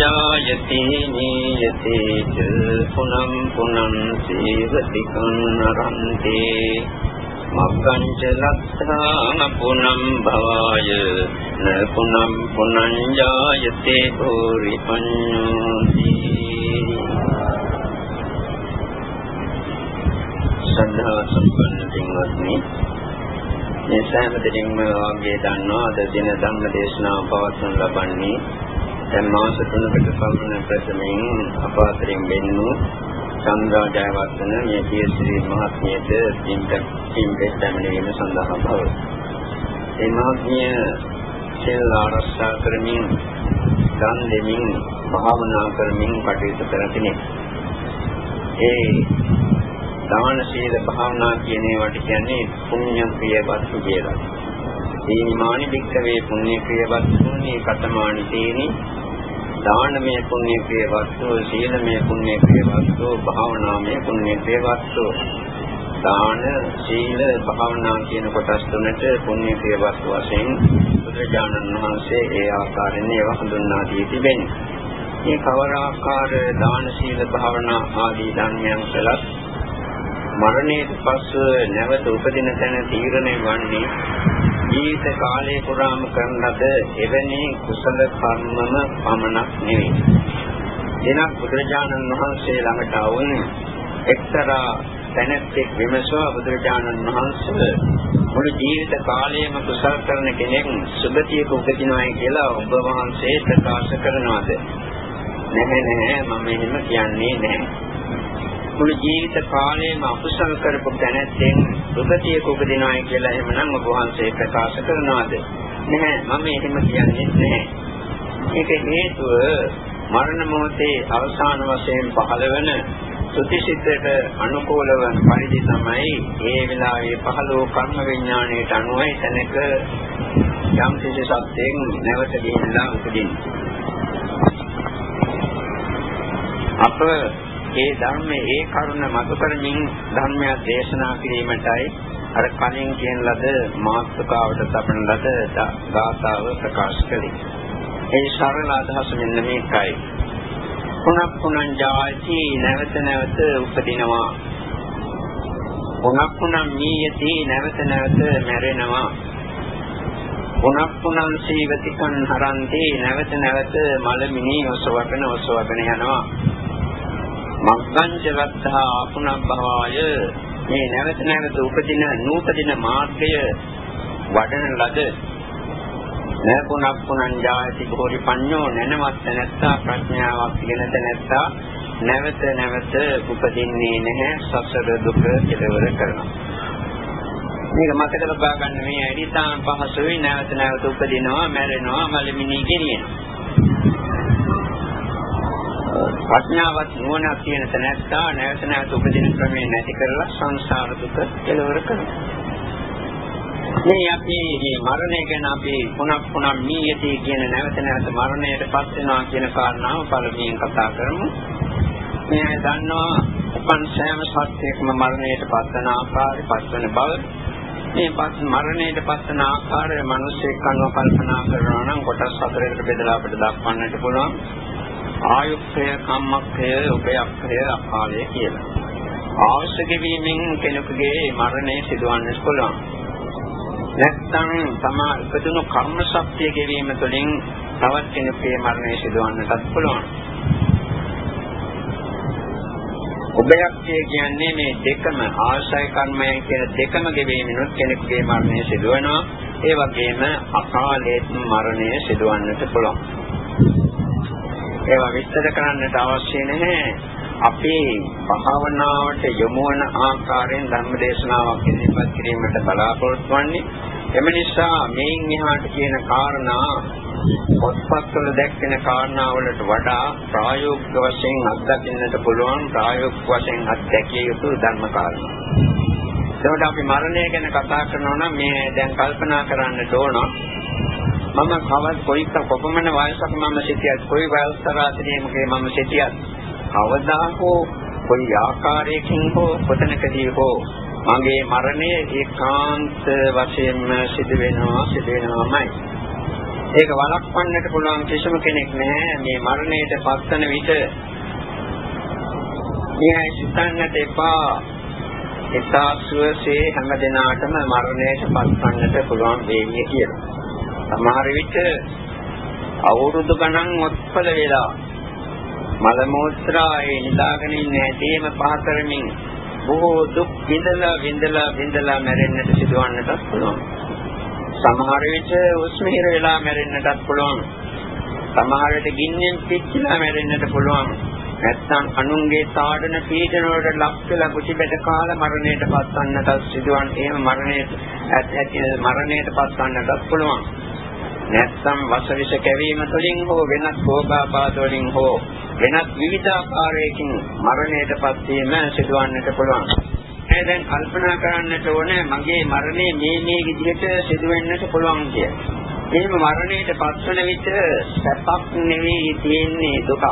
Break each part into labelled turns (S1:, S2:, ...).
S1: ජායති නීයති ච පුනම් පුනම් සීවති කන්නරන්තේ මග්ගංච ලක්ඛාන පුනම් භවාය න පුනම් පුනං ජායති භූරි පඤ්ඤෝති සද්ධා සම්පන්න පින්වත්නි මේ සෑම දෙයක්ම වාගේ දන්නවා අද දින ධම්ම දේශනාව පවත්වනු ලබන්නේ දැන් මාස තුනකට පමණ ප්‍රථමයෙන් අප අතරින් වෙන්නු චන්ද්‍රා ජයවර්ධන මේ පියශ්‍රී මහත්මියට පින්ට පින්පෙත් දැමීම සඳහා බව. ඒ මහත්මිය සෙල් ආරක්ෂා කරමින් දන් දෙමින් භාවනා කරමින් කටයුතු කරන කෙනෙක්. ඒ දාන සීල භාවනා කියන ඒවාට කියන්නේ පුණ්‍ය ක්‍රියාවත් කියලා. දීනිමානි වික්කවේ පුණ්‍ය ක්‍රියාවත්තුනි කතමානි තේනි දානමය පුණ්‍ය ක්‍රියාවත්තු සීලමය පුණ්‍ය ක්‍රියාවත්තු භාවනාමය පුණ්‍ය ක්‍රියාවත්තු දාන සීල භාවනා කියන කොටස් තුනට පුණ්‍ය ක්‍රියාවත්තු වශයෙන් බුදුරජාණන් වහන්සේ ඒ ආකාරයෙන් ඒවා හඳුන්වා දී තිබෙනවා. මේ කවර ආකාර දාන සීල භාවනා ආදී ධර්මයන් කළත් මරණයට පසු නැවත උපදින තැන තීරණය වන්නේ ජීවිත කාලය පුරාම කරන ලද එවැනි කුසල කර්මම පමණක් නෙවෙයි. එනක් බුදුරජාණන් වහන්සේ ළඟට ආවුනේ එක්තරා තැනැත්තෙක් විමසුවා බුදුරජාණන් වහන්සේ මුළු ජීවිත කාලයම කුසල් කරන කෙනෙක් සුගතියක උපදිනවායි කියලා ඔබ වහන්සේ ප්‍රකාශ කරනවාද? නැහැ නැහැ මම එහෙම කියන්නේ නැහැ. මුළු ජීවිත කාලයම අකුසල් කරපු දැනැත්තෙන් දුගතියක උපදිනවායි කියලා එහෙමනම් ඔබ වහන්සේ ප්‍රකාශ කරනවාද? නැහැ මම එහෙම කියන්නේ නැහැ. ඒක හේතුව මරණ මොහොතේ අවසාන වශයෙන් පහළ වෙන සුතිසිතට අනුකූල වන පරිදි තමයි ඒ වෙලාවේ පහළ වූ කර්ම විඥාණයට අනුවයි තැනක යම් කිසි සත්‍යයෙන් නැවත ගිහිල්ලා උපදින්නේ. අප ඒ ධර්මයේ ඒ කරුණ මතු කරමින් ධර්මය දේශනා කිරීමටයි අර කලින් කියන ලද මාත්‍රකාවට තබන ලද ගාථාව ප්‍රකාශ කළේ. ඒ සරල අදහස මෙන්න මේකයි. පුනක් පුනං ජාති නැවත නැවත උපදිනවා. පුනක් පුනං මීයති නැවත නැවත මැරෙනවා. පුනක් පුනං සීවතිකං හරන්ති නැවත නැවත මලමිනි ඔසවගෙන ඔසවගෙන යනවා. මග්ගංච වත්තා අපුනබ්භවාය මේ නැවත නැවත උපදින නූපදින මාර්ගය වඩන ලද නකුණක් පුනං ජායති බෝධි පඤ්ඤෝ නැනවත් නැත්තා ප්‍රඥාවක් ඉගෙන නැත්තා නැවත නැවත උපදින්නේ නැහැ සසර දුක කෙලවර කරනවා. මේක මතක තබා ගන්න මේ ඇරිතාන් පහසුයි නැවත නැවත උපදිනවා මැරෙනවා මලමිනී ගෙනියනවා. ප්‍රඥාවත් නුවණක් තියෙන තැනැත්තා නැවත නැවත උපදින ක්‍රමේ නැති කරලා සංසාර දුක කෙලවර කරනවා. මේ අපි මේ මරණය ගැන අපි පුනක් පුනක් මීයදී කියන නැවත නැවත මරණයට පත් වෙනවා කියන කාරණාව පළමුවෙන් කතා කරමු. මේ දන්නවා උපන් සෑම සත්‍යයකම මරණයට පත් වෙන ආකාරය පත් වෙන බව. මේ පත් මරණයට පත් වෙන ආකාරය මිනිස්සෙක් අනුව කල්පනා කරනවා නම් කොටස් හතරකට බෙදලා අපිට දක්වන්නට පුළුවන්. ආයුක්ඛය, කම්මක්ඛය, උපයක්ඛය, අකාලය කියලා. අවශ්‍ය ගෙවීමෙන් කෙනෙකුගේ මරණය සිදුවන්නට පුළුවන්. නැත්නම් තමා ඉපදුණු කර්ම ශක්තිය ගෙවීම තුළින් තවත් කෙනෙකුගේ මරණය සිදුවන්නටත් පුළුවන්. උභයක්ඛය කියන්නේ මේ දෙකම ආශය කර්මය කියන දෙකම ගෙවීමනොත් කෙනෙකුගේ මරණය සිදුවනවා. ඒ වගේම අකාලයේ මරණය සිදුවන්නට පුළුවන්. ඒවා විස්තර කරන්නට අවශ්‍ය නැහැ. අපේ භාවනාවට යොමු වන ආකාරයෙන් ධර්මදේශනාවක් ඉදිරිපත් කිරීමට බලාපොරොත්තු වෙන්නේ. එම නිසා මේන් එහාට කියන කාරණා පොත්පත්වල දැක්වෙන කාරණාවලට වඩා ප්‍රායෝගික වශයෙන් අත්දකින්නට පුළුවන් ප්‍රායෝගික වශයෙන් අත්දැකිය යුතු ධර්ම කාරණා. එතකොට අපි මරණය ගැන කතා කරනවා නම් මේ දැන් කල්පනා කරන්න ඕන මම කවද කොයි කොපමණ වයසක මම සිටියත් කොයි වයස් තරාතිරයකේ මම සිටියත් කවදා හෝ කොයි ආකාරයකින් හෝ කොතනකදී හෝ මගේ මරණය ඒකාන්ත වශයෙන්ම සිදු වෙනවා සිදු වෙනවාමයි ඒක වළක්වන්නට පුළුවන් කිසිම කෙනෙක් නැහැ. මේ මරණයට පත්වන විට මේ සිතන්නට එපා. එසා සුවසේ හැම දිනාටම මරණයට පත්වන්නට පුළුවන් වෙන්නේ කියලා. සමහර විට අවුරුදු ගණන් ඔත්පල වෙලා මල මෝත්‍රා ඒ නිදාගෙන ඉන්න හැටීම පහ කරමින් බොහෝ දුක් විඳලා විඳලා විඳලා මැරෙන්නට සිදුවන්නටත් පුළුවන්. සමහර විට උස්මිහිර වෙලා මැරෙන්නටත් පුළුවන්. සමහර විට ගින්නෙන් පිච්චිලා මැරෙන්නට පුළුවන්. නැත්නම් අනුන්ගේ සාඩන පීඩන වලට ලක් වෙලා කුටිබැද කාලා මරණයට පත්වන්නටත් සිදුවන්. එහෙම මරණයට ඇති මරණයට පත්වන්නටත් පුළුවන්. නැත්නම් වසවිස කැවීම තුළින් හෝ වෙනත් භෝගාබාධ වලින් හෝ වෙනත් විවිධාකාරයකින් මරණයටපත් වීම සිදුවන්නට පුළුවන්. ඒ දැන් කල්පනා කරන්නට ඕනේ මගේ මරණය මේ මේ විදිහට සිදුවෙන්නට පුළුවන් කියලා. එහෙම මරණයට පත්වන විට සැපක් නෙවෙයි තියෙන්නේ දුකක්.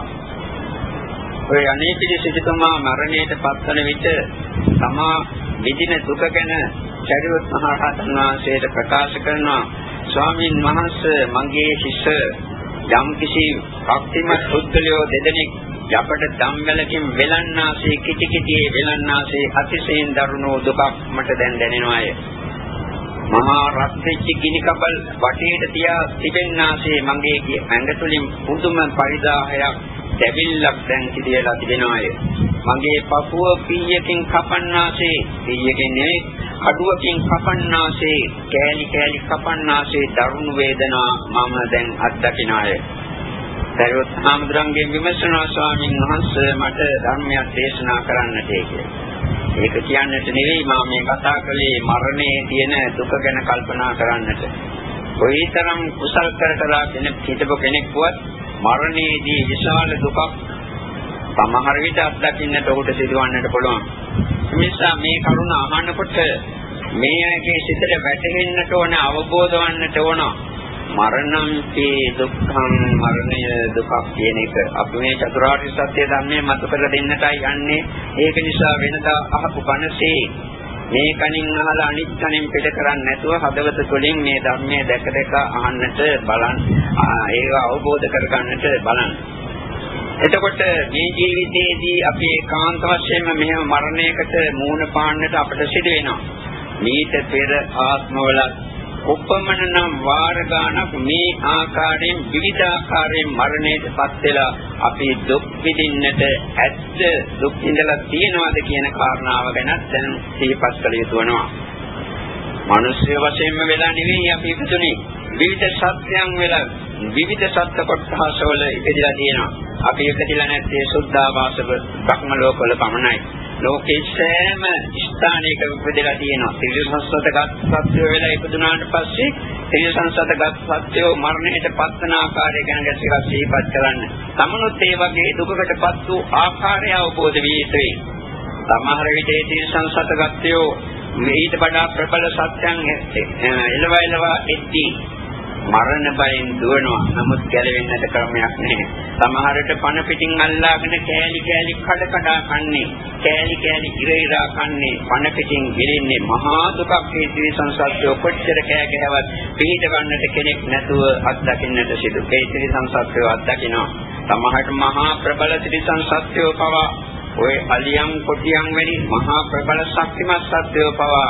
S1: ඔය අනේපිලි සිටුමා මරණයට පත්වන විට තමා විදින දුක ගැන චරිවත් මහ රහතන් වහන්සේට ප්‍රකාශ කරනවා ස්වාමින් වහන්සේ මගේ ශිෂ්‍ය යම් කිසි ශක්තිමත් පුද්ගලයෝ දෙදෙනෙක් යපට ධම්වලකින් වෙලන්නාසේ කිටි කිටියේ වෙලන්නාසේ අතිශයින් දරුණු දුකක් මට දැන් දැනෙනවාය. මහා රත් වෙච්ච ගිනි කබල් වටේට තියා තිබෙන්නාසේ මගේ ඇඟ තුලින් පුදුම පරිදාහයක් දැවිල්ලක් දැන් සිටියලා තිබෙනවාය. මගේ පපුව පීයකින් කපන්නාසේ පීයකින් නෙවෙයි කඩුවකින් කපන්නාසේ කෑලි කෑලි කපන්නාසේ දරුණු වේදනා මම දැන් අත්දකිනාය. සරියොත් ආමඳුරන්ගෙන් විමසනවා ස්වාමීන් වහන්සේ මට ධර්මයක් දේශනා කරන්නට කියලා. ඒක කියන්නට නෙවෙයි මම මේ කතා කළේ මරණයේ තියෙන දුක ගැන කල්පනා කරන්නට. කොයිතරම් කුසල් කරකලා කෙනෙක් හිටපු කෙනෙක්වත් මරණයේදී විශාල දුකක් සමහර විට අත්දකින්නට ඔහුට සිදුවන්නට පුළුවන්. නිසා මේ කරුණ අහනකොට මේ අයගේ සිතට වැටහෙන්නට ඕන අවබෝධ වන්නට ඕන. මරණම්පේ දුක්ඛං මරණය දුකක් කියන එක. අපි මේ චතුරාර්ය සත්‍ය ධර්මයේ මත කරලා දෙන්නටයි යන්නේ. ඒක නිසා වෙනදා අහපු කනසේ මේ කණින් අහලා අනිත් කණින් පිට කරන්නේ නැතුව හදවත තුළින් මේ ධර්මයේ දැක දැක අහන්නට බලන්න ඒක අවබෝධ කරගන්නට බලන්න එතකොට මේ ජීවිතයේදී අපි ඒකාන්ත වශයෙන්ම මෙහෙම මරණයකට මූණ පාන්නට අපිට සිදු වෙනවා. මීට පෙර ආත්මවල උපමන නම් වාර ගානක් මේ ආකාරයෙන් විවිධ ආකාරයෙන් මරණයටපත් වෙලා අපි දුක් විඳින්නට ඇත්ත දුක් විඳලා තියනවාද කියන කාරණාව ගැන දැන් සිහිපත් කළ යුතු වෙනවා. මිනිස්සු වශයෙන්ම වෙලා නෙවෙයි අපි ඉපදුනේ. විවිධ සත්‍යයන් වෙලා විවිධ සත්‍ය කොටස් වල ඉපදලා තියෙනවා. අපි ඉපදලා නැත්තේ සුද්ධාවාසක භක්ම ලෝකවල පමණයි. ලෝකේ සෑම ස්ථානයක ඉපදලා තියෙනවා. ත්‍රිසංසතගත සත්‍ය වෙලා ඉපදුනාට පස්සේ ත්‍රිසංසතගත සත්‍යෝ මරණයට පත්වන ආකාරය ගැන ගැසීලා සිහිපත් කරන්න. තමනුත් ඒ වගේ දුකකටපත් වූ ආකාරය අවබෝධ විය යුතුයි. සමහර විට ඒ ත්‍රිසංසතගතයෝ ඊට වඩා ප්‍රබල සත්‍යයන් එළවයිලවා එද්දී මරණ බයෙන් දුවනවා. නමුත් ගැලවෙන්නට ක්‍රමයක් නැහැ. සමහරට පණ පිටින් අල්ලාගෙන කෑලි කෑලි කඩ කඩා කන්නේ. කෑලි කෑලි ඉරේරා කන්නේ. පණ පිටින් ගිලින්නේ මහා දුකක් හේතුවේ සංසත්ය කොච්චර කෑ ගැහවත් පිළිද ගන්නට කෙනෙක් නැතුව අත්දකින්නට සිදු. ඒ ත්‍රි සංසත්ය අත්දකිනවා. සමහරට මහා ප්‍රබල ත්‍රි සංසත්යෝ පවා ඔය අලියම් කොටියම් වැනි මහා ප්‍රබල ශක්තිමත් සත්‍යෝ පවා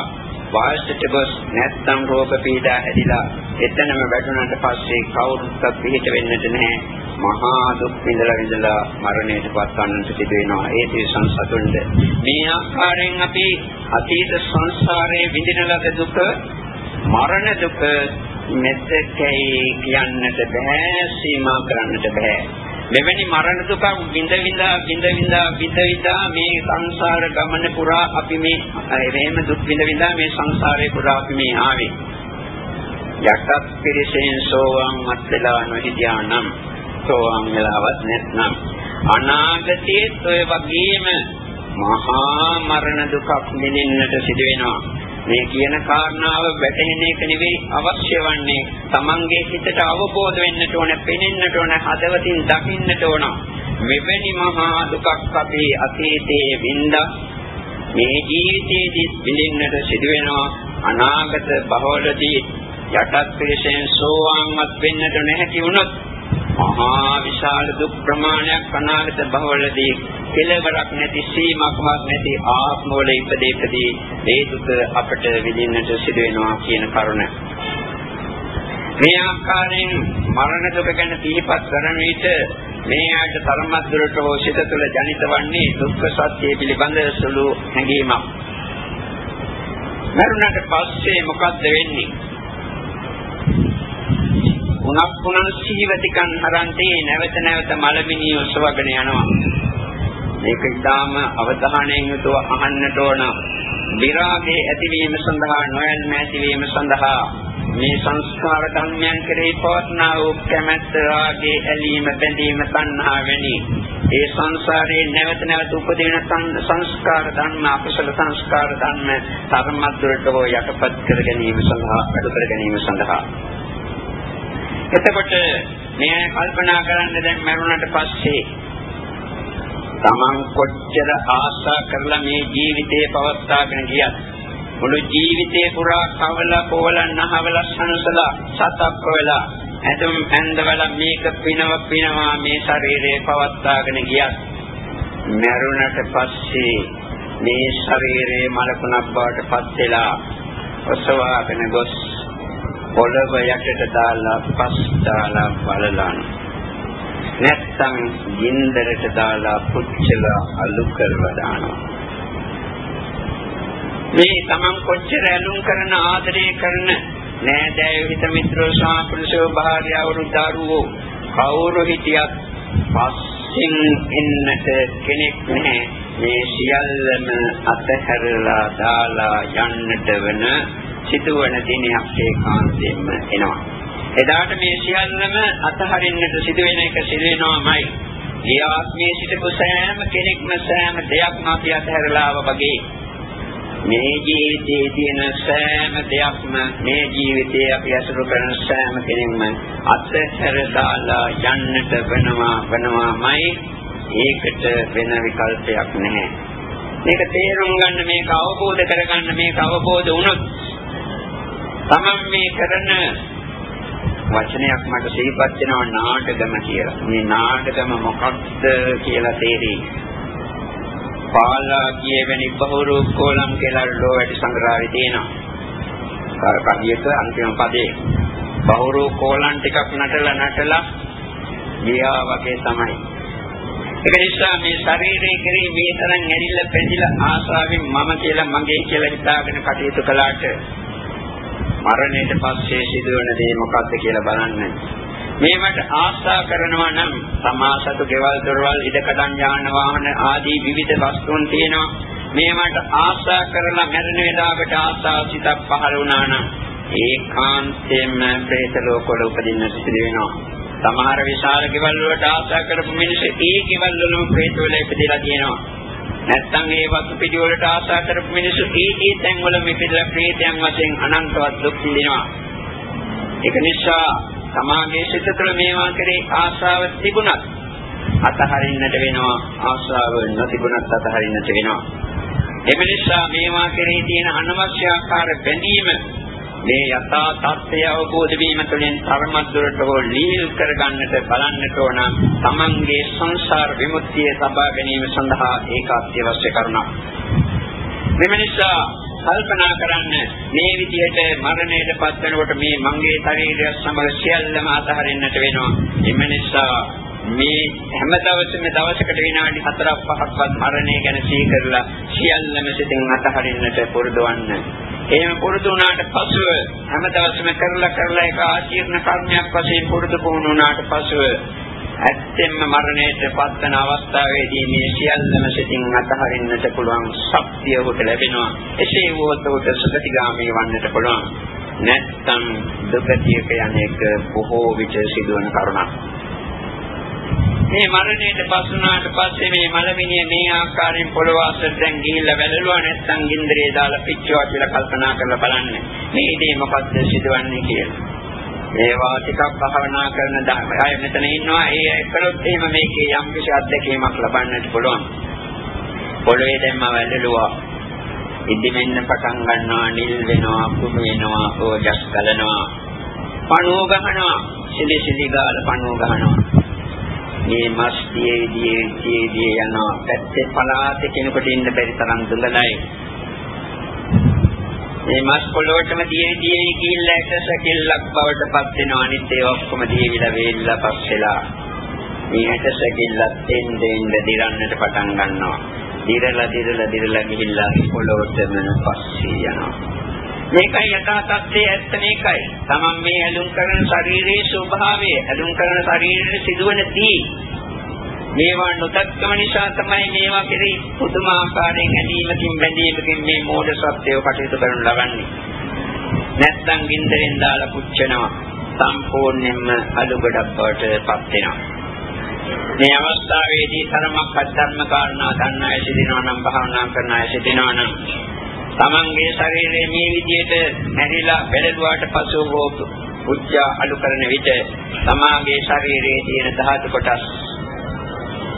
S1: වාසයට ගොස් නැත්නම් රෝග පීඩා හැදිලා එතනම වැටුණාට පස්සේ කවුරුත් පිළිහිට වෙන්නට නැහැ. මහා දුක් විඳලා විඳලා මරණයට පත්වන්නට සිදු වෙනවා. ඒ තේ සංසතුන්ද මේ ආකාරයෙන් අපි අතීත සංසාරයේ විඳින ලද දුක මරණ දුක මෙතකයි කියන්නට බෑ සීමා කරන්නට බෑ. මෙවැනි මරණ දුක විඳ විඳා විඳ විඳා විඳ විඳා මේ සංසාර ගමන පුරා අපි මේ එහෙම දුක් විඳ විඳා මේ සංසාරේ පුරා අපි මේ ආවේ. යටත් පිරිසෙන් සෝවාන් මත් වෙලා නොහිටියා නම් සෝවාන් වෙලාවත් නැත්නම් අනාගතයේ ඔය වගේම මහා මරණ දුකක් විඳින්නට සිදු වෙනවා. මේ කියන කාරණාව වැටහෙන එක නෙවෙයි අවශ්‍ය වන්නේ තමන්ගේ හිතට අවබෝධ වෙන්නට ඕන, පෙනෙන්නට ඕන, හදවතින් දකින්නට ඕන. මෙවැනි මහා දුකක් අපි අතීතයේ වින්දා මේ ජීවිතයේදී විඳින්නට සිදු වෙනවා අනාගත බහවලදී යටත් පිළිසෙන් සෝවාන්වත් වෙන්නට නැති වුණොත් මහා විශාල දුක් ප්‍රමාණයක් අනාගත භවවලදී කෙලවරක් නැති සීමාවක් නැති ආත්මවල ඉපදී ඉපදී ඒ දුක අපට විඳින්නට සිදු වෙනවා කියන කරුණ. මේ ආකාරයෙන් මරණ දුක ගැන සිහිපත් කරන විට මේ ආයත තරමත් දුරට හෝ සිත තුළ ජනිත වන්නේ දුක්ඛ සත්‍ය පිළිබඳ සුළු හැඟීමක්. මරුණට පස්සේ මොකද්ද වෙන්නේ? උනක් පුනන් සීවතිකන් හරන්තේ නැවත නැවත මලමිනිය ඔසවගෙන යනවා. මේක ඉතාම අවධානයෙන් යුතුව අහන්නට ඕන. විරාගයේ ඇතිවීම සඳහා නොයල්ම ඇතිවීම සඳහා මේ සංස්කාර ධර්මයන් කෙරෙහි පවත්නා වූ කැමැත්ත රාගේ ඇලීම බැඳීම තණ්හා වැනි ඒ සංසාරේ නැවත නැවත උපදින සංස්කාර ධර්ම අකුසල සංස්කාර ධර්ම ධර්මද්වරට හෝ යටපත් කර ගැනීම සඳහා අඩු කර ගැනීම සඳහා එතකොට මේ කල්පනා කරන්න දැන් මරුණට පස්සේ තමන් කොච්චර ආශා කරලා මේ ජීවිතේ පවත්වාගෙන ගියත් මුළු ජීවිතේ පුරා කවල කොවල නහවල සනසලා සතක් වෙලා ඇඳුම් ඇඳවල මේක පිනව පිනවා මේ ශරීරේ පවත්වාගෙන ගියත් මරුණට පස්සේ මේ ශරීරේ මලකුණක් බවට පත් වෙලා ඔසවාගෙන ගොස් පොළව යටට දාලා පස් දාලා බලලා නැත්තම් ගින්දරට දාලා පුච්චලා අලු කරලා දානවා මේ තමන් කොච්චර ඇලුම් කරන ආදරය කරන නෑදෑයෝ හිත මිත්‍රෝ සාපෘෂෝ භාර්යාවරු දරුවෝ කවුරු හිටියත් පස්සෙන් එන්නට කෙනෙක් නැහැ මේ සියල්ලම අතහැරලා දාලා යන්නට වෙන සිදුවන දිනයක් ඒකාන්තයෙන්ම එනවා. එදාට මේ සියල්ලම අතහරින්නට සිදුවෙන එක සිදුවෙනවාමයි. ඒ ආත්මයේ සිටපු සෑම කෙනෙක්ම සෑම දෙයක්ම අපි අතහැරලා වගේ. මේ ජීවිතයේ තියෙන සෑම දෙයක්ම මේ ජීවිතයේ අපි අසුරු කරන සෑම කෙනෙක්ම අත්හැර දාලා යන්නට වෙනවා වෙනවාමයි. ඒකට වෙන විකල්පයක් නැහැ. මේක තේරුම් ගන්න මේක අවබෝධ කරගන්න මේක අවබෝධ වුණොත් තමන් මේ කරන වචනයක් මට සිහිපත් වෙනවා නාටකම කියලා. මේ නාටකම මොකක්ද කියලා තේරෙයි. පාලා කියවෙනි බහුරු කෝලම් කියලා ලෝ වැඩි සංග්‍රහය තියෙනවා. අර කඩියට අන්තිම පදේ බහුරු කෝලම් ටිකක් නටලා නටලා ගියා වගේ තමයි. ඒක නිසා මේ ශරීරයේ කෙරෙහි මේ තරම් ඇරිලා පැතිලා ආසාවෙන් මම කියලා මගේ කියලා හිතාගෙන කටයුතු කළාට මරණයට පස්සේ සිදුවන දේ මොකක්ද කියලා බලන්න. මේවට ආශා කරනවා නම් සමාසතු ගෙවල් දොරවල් ඉඩකඩම් යාන වාහන ආදී විවිධ වස්තුන් තියෙනවා. මේවට ආශා කරලා මැරෙන වෙලාවට ආශා සිතක් පහළ වුණා නම් ඒකාන්තයෙන්ම പ്രേත ලෝකවල උපදින්න සිදු වෙනවා. සමහර විශාල ගෙවල් වලට ආශා කරපු මිනිස්සු ඒ ගෙවල් වලම പ്രേත වල ඉපදලා තියෙනවා. නැත්තම් ඒ වස්තු පිටි වලට ආශා කරපු මිනිස්සු ඒ ඒ තැන් වල ඉපදලා ප්‍රේතයන් වශයෙන් අනන්තවත් දුක් විඳිනවා. ඒක නිසා සමාගයේ සිත තුළ මේවා කෙරේ ආශාව තිබුණත් අතහරින්නට වෙනවා ආශාව නොතිබුණත් අතහරින්නට වෙනවා එම නිසා මේවා කෙරේ තියෙන අනවශ්‍ය ආකාර බැඳීම මේ යථා තත්ත්වය අවබෝධ වීම තුළින් ධර්මද්වරට හෝ ලීල් කරගන්නට බලන්නට ඕන තමන්ගේ සංසාර විමුක්තිය සබා ගැනීම සඳහා ඒක අත්‍යවශ්‍ය කරුණක්. මෙම නිසා කල්පනා කරන්න මේ විදිහට මරණයට පත් වෙනකොට මේ මංගේ ශරීරය සමග සියල්ලම අතහරින්නට වෙනවා. එම නිසා මේ හැම දවසෙම දවසකට විනාඩි 4ක් 5ක්වත් මරණය ගැන සිහි කරලා සියල්ලම සිතින් අතහරින්නට පුරුදු වන්න. එහෙම පුරුදු වුණාට පසුව හැම දවසෙම කරලා කරලා ඒක ආශීර්ණ කර්මයක් වශයෙන් පුරුදු පුහුණු වුණාට පසුව ඇත්තෙන්ම මරණයට පත්වන අවස්ථාවේදී මේ සියල්ලම සිතින් අතහරින්නට පුළුවන් ශක්තිය උට ලැබෙනවා. එසේ වුවොත් උට සුගතිගාමී වන්නට පුළුවන්. නැත්නම් දුකතියක යන්නේක බොහෝ විට සිදුවන කරුණක්. මේ මරණයට පස්සුනාට පස්සේ මේ මලමිනිය මේ ආකාරයෙන් පොළොව අස්සට දැන් ගිහිල්ලා වැළලුවා නැත්නම් ගින්දරේ දාලා පිච්චුවා කියලා කල්පනා කරලා බලන්න. මේ දේ මොකද්ද සිදුවන්නේ කියලා. ඒවා ටිකක් භාවනා කරන අය මෙතන ඉන්නවා. ඒ කළොත් එහෙම මේකේ යම් කිසි අත්දැකීමක් ලබන්නට පුළුවන්. පොළවේ දැම්ම වැළලුවා. ඉදිමෙන්න පටන් ගන්නවා නිල් වෙනවා කුණු වෙනවා ඕජස් ගලනවා පණුව ගහනවා සිලි සිලි ගාල පණුව ගහනවා මේ මස් දියේ දියේ දියේ දියේ යනවා. පැත්තේ පලාතේ කෙනෙකුට ඉන්න බැරි තරම් දුඟලයි මේ මස් පොළොවටම දියේ දියේ ගිහිල්ලා ඇට සැකිල්ලක් බවට පත් වෙනවා. අනිත් ඒ ඔක්කොම දියවිලා වේලිලා පස් වෙලා. මේ ඇට සැකිල්ලත් එන්නේ එන්නේ දිරන්නට පටන් ගන්නවා. දිරලා දිරලා දිරලා ගිහිල්ලා පොළොවටම පස්සේ යනවා. මේකයි යථා තත්ත්වයේ ඇත්ත මේකයි. තමන් මේ ඇලුම් කරන ශරීරයේ ස්වභාවය, ඇලුම් කරන ශරීරයේ සිදුවන දී මේවා නොදක්කම නිසා තමයි මේවා කෙරෙහි පුදුමාකාරයෙන් ඇලීමකින් බැඳීමකින් මේ මෝඩ සත්‍යය කටයුතු කරනු ලබන්නේ. නැත්තම් ගින්දරෙන් දාලා පුච්චනවා. සම්පූර්ණයෙන්ම අලුගඩක් බවට පත් වෙනවා. මේ අවස්ථාවේදී තරමක් අධර්ම කාරණා ගන්න අය සිටිනවා නම් භාවනා කරන අය සිටිනවා නම් තමන්ගේ ශරීරයේ මේ විදිහට මැරිලා බෙලුවාට පසු හෝ උච්චා අලු කරන විට තමාගේ ශරීරයේ තියෙන ධාතු කොටස්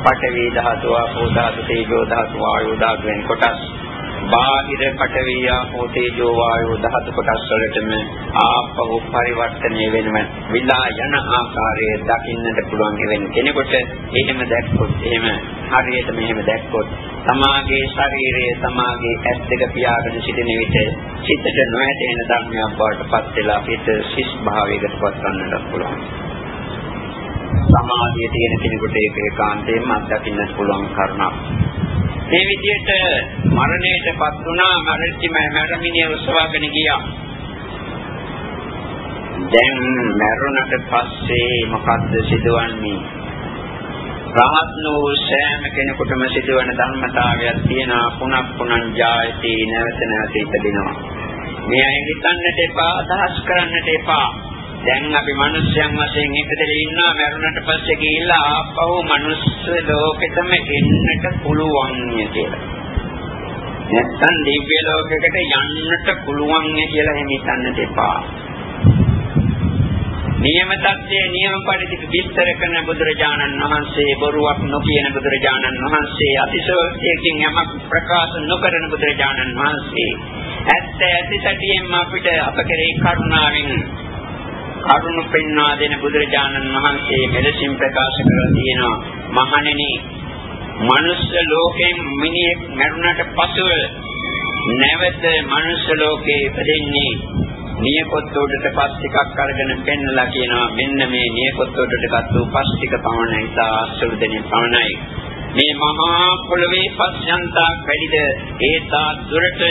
S1: පඨවි ධාතුව, ආපෝ ධාතු, තේජෝ ධාතු, වායෝ ධාතු වෙන කොටස් බාහිර පඨවි ආපෝ තේජෝ වායෝ ධාතු කොටස් වලටම ආපහු පරිවර්තනය වෙනම විලා යන ආකාරය දකින්නට පුළුවන් වෙන කෙනෙකුට එහෙම දැක්කොත් එහෙම හරියට මෙහෙම දැක්කොත් තමාගේ ශරීරයේ තමාගේ ඇස් දෙක පියාගෙන සිටින විට චිත්තට නොඇතෙන ධර්මයක් බවට පත් වෙලා පිට සිස් භාවයකට පත් ගන්නට පුළුවන්. සමාධිය තියෙන කෙනෙකුට ඒක ඒකාන්තයෙන්ම අත්දකින්නට පුළුවන් කරුණක්. මේ විදිහට මරණයටපත් වුණා මරණිම මරමිනිය උත්සවගෙන ගියා. දැන් මරුණට පස්සේ මොකද්ද සිදුවන්නේ? රහත් වූ සෑම කෙනෙකුටම සිදුවන ධර්මතාවයක් තියෙනවා පුනක් පුනං ජායති නැවත නැවත ඉපදිනවා. මේ හිතන්නට එපා අදහස් කරන්නට එපා. දැන් අපි මිනිස්යන් වශයෙන් එකතේ ඉන්නවා මරුණට පස්සේ ගිහිල්ලා ආපහු මනුස්ස ලෝකෙටම එන්නට පුළුවන් කියලා. නැත්තම් දිව්‍ය ලෝකයකට යන්නට පුළුවන් කියලා එහෙම හිතන්නට එපා. නියම தත්යේ නියම පරිදි විස්තර කරන බුදුරජාණන් වහන්සේ බොරුවක් නොකියන බුදුරජාණන් වහන්සේ අතිශෝක්තියකින් යමක් ප්‍රකාශ නොකරන බුදුරජාණන් වහන්සේ ඇත්ත ඇති සැටියෙන්ම අපිට අප කෙරෙහි කරුණාවෙන් කරුණ පෙන්වා දෙන බුදුරජාණන් වහන්සේ මෙලෙසින් ප්‍රකාශ කරලා තියෙනවා. මහණෙනි මනුස්ස ලෝකයෙන් මිනිහෙක් මරුණට පසුව නැවත මනුස්ස ලෝකේ ඉපදෙන්නේ නියපොත් උඩට පස් ටිකක් අරගෙන පෙන්නලා කියනවා. මෙන්න මේ නියපොත් උඩට ගත්ත පස් ටික පමණයි සාසුරු දෙනින් පමණයි. මේ මහා පොළවේ පස්යන්තා වැඩිද ඒතා දුරට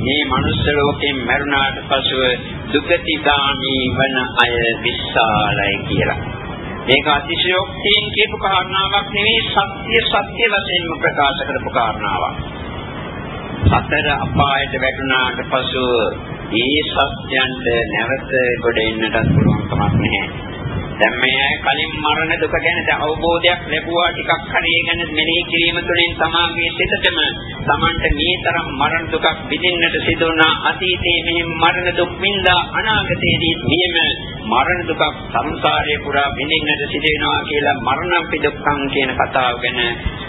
S1: මේ මනුස්ස ලෝකයෙන් මරුණාට පසුව දුගතිගාමී වන අය විශාලයි කියලා. ඒක අතිශයෝක්තියෙන් කියපු කාරණාවක් නෙවෙයි සත්‍ය සත්‍ය වශයෙන්ම ප්‍රකාශ කරපු කාරණාවක්. සතර අපායට වැටුණාට පසු ඒ සත්‍යයන්ට නැවත ගොඩ එන්නට පුළුවන් කමක් නැහැ. දැන් මේ කලින් මරණ දුක ගැන අවබෝධයක් ලැබුවා ටිකක් හරි ගැන මෙනෙහි කිරීම තුළින් සමාගයේ සිතටම Tamanට මේ තරම් මරණ දුකක් විඳින්නට සිදු වුණා. අතීතයේ මෙහි මරණ දුක් විඳා අනාගතයේදී මෙහෙම මරණ දුකක් සංසාරයේ පුරා විඳින්නට සිදු වෙනවා කියලා මරණම්පි දුක්ඛං කියන කතාව ගැන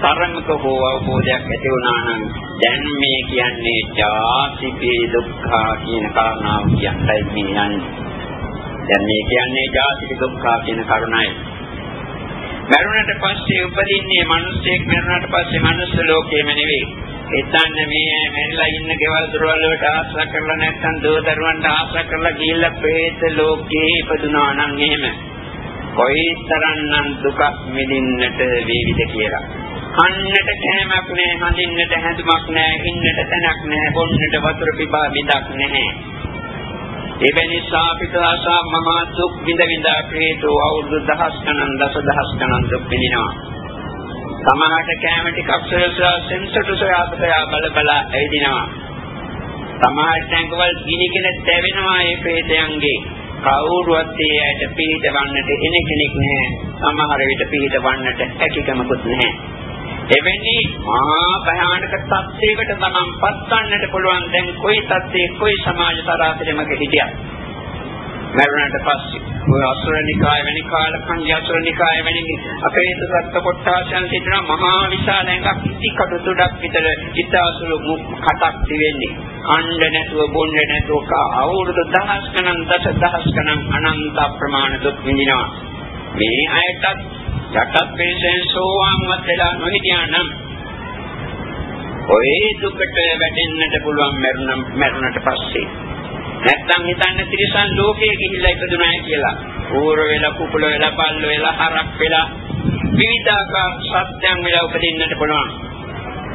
S1: තරමක හෝ අවබෝධයක් ඇති වුණා නම් දැන් මේ කියන්නේ ජාතිපේ දුක්ඛ කියන කාරණාව කියන්නයි මේ යන්නේ. දැන් මේ කියන්නේ ජාතික දුක්ඛ කියන කරුණයි. මරුණට පස්සේ උපදින්නේ මිනිස්සෙක් මරුණට පස්සේ මනුස්ස ලෝකෙම නෙවෙයි. එතන මේ මැරිලා ඉන්න ගෙවල් දොරවල් වලට ආශ්‍රය කරලා නැත්නම් දෝ දරුවන්ට ආශ්‍රය කරලා ගිහිල්ලා പ്രേත ලෝකේ ඉපදුනා නම් එහෙම. කොයිතරම්නම් දුකක් මිදින්නට වේවිද කියලා. කන්නට කෑමක් නැහැ, හඳින්නට හැඳුමක් නැහැ, ඉන්නට තැනක් නැහැ, බොන්නට වතුර පිපා බිඳක් නැහැ. එවැනි සාපිත ආසා මහා දුක් විඳ විඳ ප්‍රේතෝ අවුරුදු දහස් ගණන් දසදහස් ගණන් දුක් විඳිනවා. සමහරට කැම ටිකක් සොයසා සෙන්සට සොයා සොයා බල බල ඇවිදිනවා. සමහරට ඇඟවල ගිනිගෙන තැවෙනවා මේ ප්‍රේතයන්ගේ. කවුරුවත් ඒ ඇයට පිළිදවන්නට එන කෙනෙක් නැහැ. සමහර විට පිළිදවන්නට හැකියාවකුත් නැහැ. එවැනි මහා භයානක තත්ත්වයකට තමන් පත්වන්නට පුළුවන් දැන් කොයි තත්ත්වයේ කොයි සමාජ තරාතිරමක හිටියත් මරුණාට පස්සේ ඔය අසුරනිකාය වැනි කාලකන්‍ය අසුරනිකාය වැනි අපේ සත්ත්ව කොටාසයන් සිටින මහා විශාල එකක් ඉති කඩු තුඩක් විතර ඉතාසුළු කටක් තිබෙන්නේ. අණ්ඩ නැතුව බොන්න නැතුව අවුරුදු දහස් ගණන් දස දහස් ගණන් අනන්ත ප්‍රමාණ දුක් විඳිනවා. මේ අයටත් යටත් පිළිසෙන් සෝවාන්වත් වෙලා නොහිටියා නම් ඔය දුකට වැටෙන්නට පුළුවන් මරුණ මරුණට පස්සේ නැත්තම් හිතන්න තිරිසන් ලෝකයේ ගිහිල්ලා ඉපදුනායි කියලා. ඌර වෙලා කුකුල වෙලා බල්ල වෙලා හරක් වෙලා විවිධාකාර සත්‍යයන් වෙලා උපදින්නට පුළුවන්.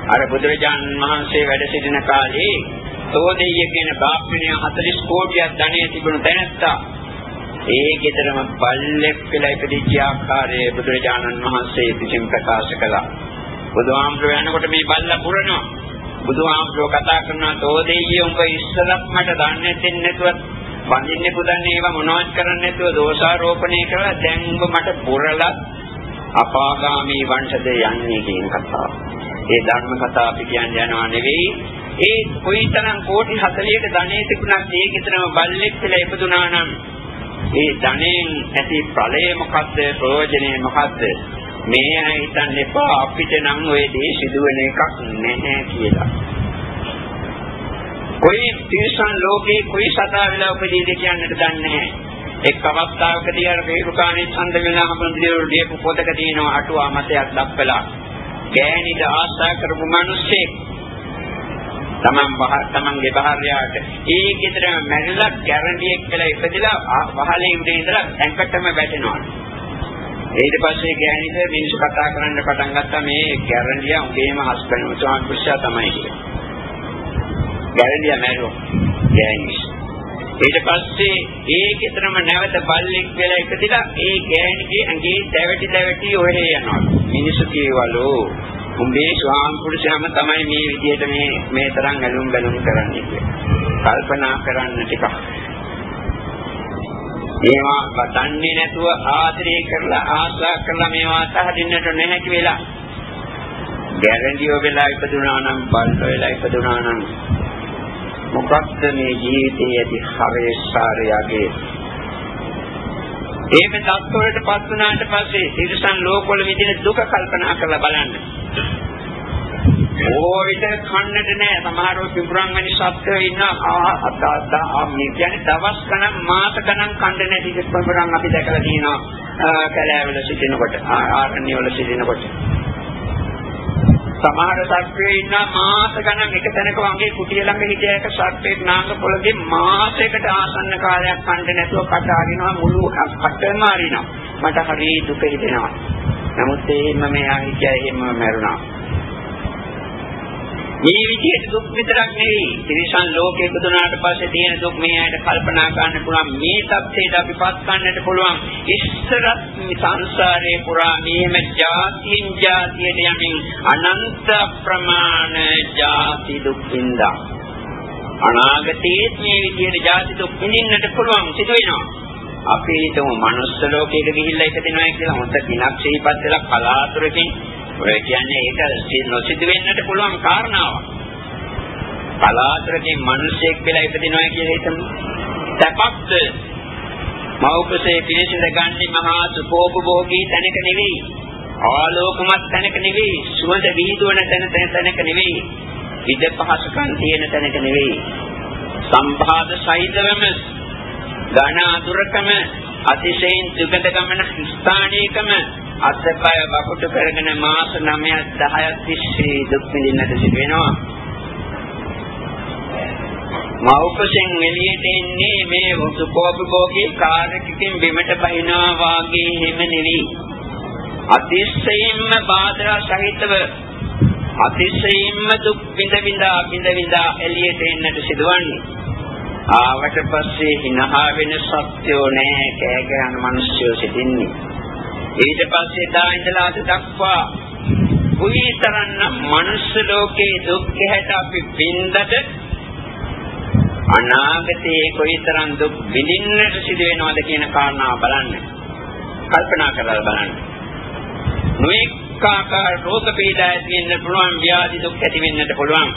S1: අර බුදුරජාණන් වහන්සේ වැඩ සිටින කාලේ තෝදෙය කියන බාප්පිනිය 40 කෝටියක් ධනෙ තිබුණු තැනත්තා ඒ ගෙදරම බල්ලෙක් වෙලා ඉපදිච්ච ආකාරයේ බුදුරජාණන් වහන්සේ විසින් ප්‍රකාශ කළා. බුදුහාමුදුරුවෝ යනකොට මේ බල්ලා පුරනවා. බුදුහාමුදුරුවෝ කතා කරනවා තෝදෙයිය උඹ ඉස්සරක් මට දන්නේ නැතිව නැතුව වඳින්නේ පුදන්නේ ඒවා මොනවද කරන්නේ නැතුව දෝෂාරෝපණය කරලා දැන් උඹ මට පුරලා අපාගාමී වංශද යන්නේ කියන කතාව. ඒ ධර්ම කතාව අපි කියන්නේ යනවා නෙවෙයි. ඒ කොයිතරම් කෝටි 40ක ධනෙ තිබුණත් ඒකිතරම බල්ලෙක් කියලා ඉපදුනා නම් ඒ ධනෙන් ඇති ඵලය මොකද්ද ප්‍රයෝජනය මොකද්ද මේ අය හිතන්න එපා අපිට නම් ওই දේ සිදුවෙන එකක් නැහැ කියලා. කොයි තිරසන් ලෝකේ කොයි සතා වෙලා උපදීද කියන්නට දන්නේ නැහැ. එක් අවස්ථාවකදී අර වේරුකාණී ඡන්ද වෙනා හම්බුනේ දීපු පොතක තියෙන අටුවා මතයක් දක්වලා ගෑණිට ආශා කරපු මිනිස්සෙක් තමන් තමන්ගේ භාර්යාවට ඒ ගෙදර මැරිලා ගැරන්ඩියෙක් කියලා ඉපදිලා වහලේ උඩේ ඉඳලා ඇඟටම වැටෙනවා. ඊට පස්සේ ගෑණිට මිනිස්සු කතා කරන්න පටන් ගත්තා මේ ගැරන්ඩියා උඹේම හස්බන්ඩ් උසාන් පුරුෂයා තමයි කියලා. ගැරන්ඩියා මැරුවා ගෑණි. ඊට පස්සේ ඒකතරම නැවත බල්ලෙක් වෙලා ඉපදිලා ඒ ගෑණිගේ ඇඟේ දැවටි දැවටි ඔහෙ යනවා. මිනිස්සු කියවලු උඹේ ස්වාම පුරුෂයාම තමයි මේ විදිහට මේ මේ තරම් ඇලුම් බැලුම් කරන්නේ කියලා. කල්පනා කරන්න ටිකක්. ඒවා වටන්නේ නැතුව ආදරය කරලා ආශා කරලා මේවා අතහරින්නට නැහැ වෙලා. ගැරන්ඩියෝ වෙලා ඉපදුනා නම් බල්ල වෙලා ඉපදුනා නම් මොකක්ද මේ ජීවිතයේ ඇති හරේසාරයගේ ඒක තත්ත්වයට පත් වුණාට පස්සේ තිරසන් ලෝකවල විදින දුක කල්පනා කරලා බලන්න. ඕ විතර කන්නට නෑ. සමහරව පිඹුරන් වැනි සත්ත්වයෝ ඉන්න ආ මේ කියන්නේ දවස් ගණන් මාස ගණන් කන්න නැති පිඹුරන් අපි දැකලා තියෙනවා. කැලෑවල සිටිනකොට ආරණ්‍ය වල සිටිනකොට. සමහර සත්වයේ ඉන්න මාස ගණන්. එක තැනක වගේ කුටිය ළඟ හිටිය එක සත්වයේ නාග පොළගේ මාසයකට ආසන්න කාලයක් කන්න නැතුව කටාගෙනවා මුළු කටම අරිනවා. මට හරි දුක හිතෙනවා. නමුත් එහෙම මෙයා හිතයි එහෙම මැරුණා. මේ විදිහට දුක් විතරක් නෙවෙයි. තිරිසන් ලෝකේ පුදුනාට පස්සේ තියෙන දුක් මේ ඇයිට කල්පනා කරන්න පුළුවන්. මේ தත්ත්වයට අපිපත් ගන්නට පුළුවන්. ඉස්සරත් සංසාරේ පුරා මේම ජාතින් ජාතියට යමින් අනන්ත ප්‍රමාණ ජාති දුක් විඳා. අනාගතයේ මේ විදිහට ජාති දුක් විඳින්නට පුළුවන් සිදු වෙනවා අපි හිතමු මනුස්ස ලෝකයක ගිහිල්ලා ඉපදිනවා කියලා හොඳ දිනක් සිහිපත් වෙලා කලාතුරකින් ඔය කියන්නේ ඒක නොසිදු වෙන්නට පුළුවන් කාරණාවක්. කලාතුරකින් මිනිසෙක් වෙලා ඉපදිනවා කියලා හිතමු. තපක්ද මෞකසේ පිළිසිඳ ගන්නේ මහා සුභෝපභෝගී තැනක නෙවෙයි. ආලෝකමත් තැනක නෙවෙයි. සුවඳ විහිදුවන තැන තැනක නෙවෙයි. විද පහසුකම් තියෙන තැනක නෙවෙයි. සම්භාද සහිතවම ඝන අතුරකම අතිශයින් සුගත ගමන ස්ථානීයකම අත්පය වකුටු කරගෙන මාස 9ක් 10ක් තිස්සේ දුක් විඳින්නට සිදු වෙනවා. මෞකසෙන් එළියට එන්නේ මේ සුකෝපභෝගී කාර්යකින් බිමට බහිනවා වාගේ හිම නෙවි. අතිශයින්ම බාධා සහිතව අතිශයින්ම දුක් විඳ විඳා විඳ විඳා එළියට එන්නට සිදුවන්නේ. ආවට පස්සේ හිනහා වෙන සත්‍යෝ නැහැ කෑ ගහන මිනිස්සු සිටින්නේ. ඊට පස්සේ දා ඉඳලා අද දක්වා කුයිතරන්න මනුස්ස ලෝකේ දුක් හැට අපි විඳද අනාගතයේ කොයිතරම් දුක් විඳින්නට සිදු වෙනවද කියන කාරණාව බලන්න. කල්පනා කරලා බලන්න. නොඑක ආකාර රෝග පීඩා ඇති වෙන්න පුළුවන් ව්‍යාධි දුක් ඇති වෙන්නට පුළුවන්.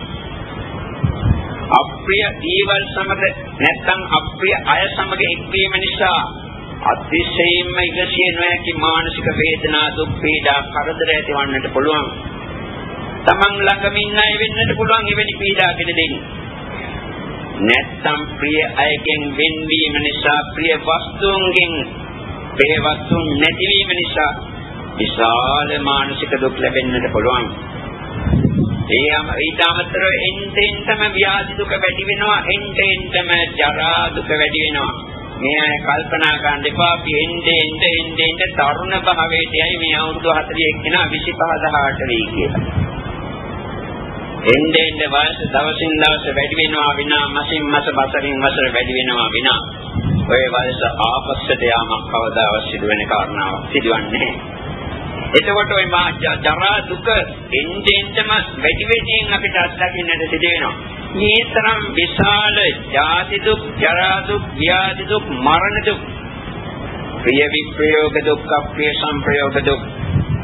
S1: අප්‍රිය දේවල් සමග නැත්නම් අප්‍රිය අය සමග එක්වීම නිසා අතිශයින්ම ඉගසිය නොහැකි මානසික වේදනා දුක් පීඩා කරදර ඇතිවන්නට පුළුවන්. Taman ළඟම ඉන්න අය වෙන්නට පුළුවන් එවැනි පීඩාකට දෙන්නේ. නැත්තම් ප්‍රිය අයගෙන් වෙන්වීම නිසා ප්‍රිය වස්තුන්ගෙන් ප්‍රිය වස්තුන් නැතිවීම නිසා විශාල මානසික දුක් ලැබෙන්නට පුළුවන්. ඒ ඊට අමතරව එන්ටෙන්ටම ව්‍යාධි දුක වැඩි වෙනවා එන්ටෙන්ටම ජරා දුක වැඩි වෙනවා. මේ අය කල්පනා කරන්න එපා අපි එnde එnde එnde එnde තරුණ භාවයටයි මේ අවුරුදු 41 කෙනා 25 18 වෙයි කියලා. එnde එnde වයස දවසින් දවස වැඩි වෙනවා විනා මාසින් මාස වසරින් වසර වැඩි වෙනවා විනා ඔය වයස ආපස්සට යාමක් කවදාවත් සිදු වෙන කාරණාවක් සිදුවන්නේ නැහැ. එතකොට ওই මා ජරා දුක එන්නෙන්ටම වැඩි වැඩියෙන් අපිට අත්දකින්නට සිදු වෙනවා. මේ තරම් විශාල ජාති දුක්, ජරා දුක්, ව්‍යාධි දුක්, මරණ දුක්, ප්‍රිය විප්‍රයෝග දුක්, අප්‍රිය සංප්‍රයෝග දුක්,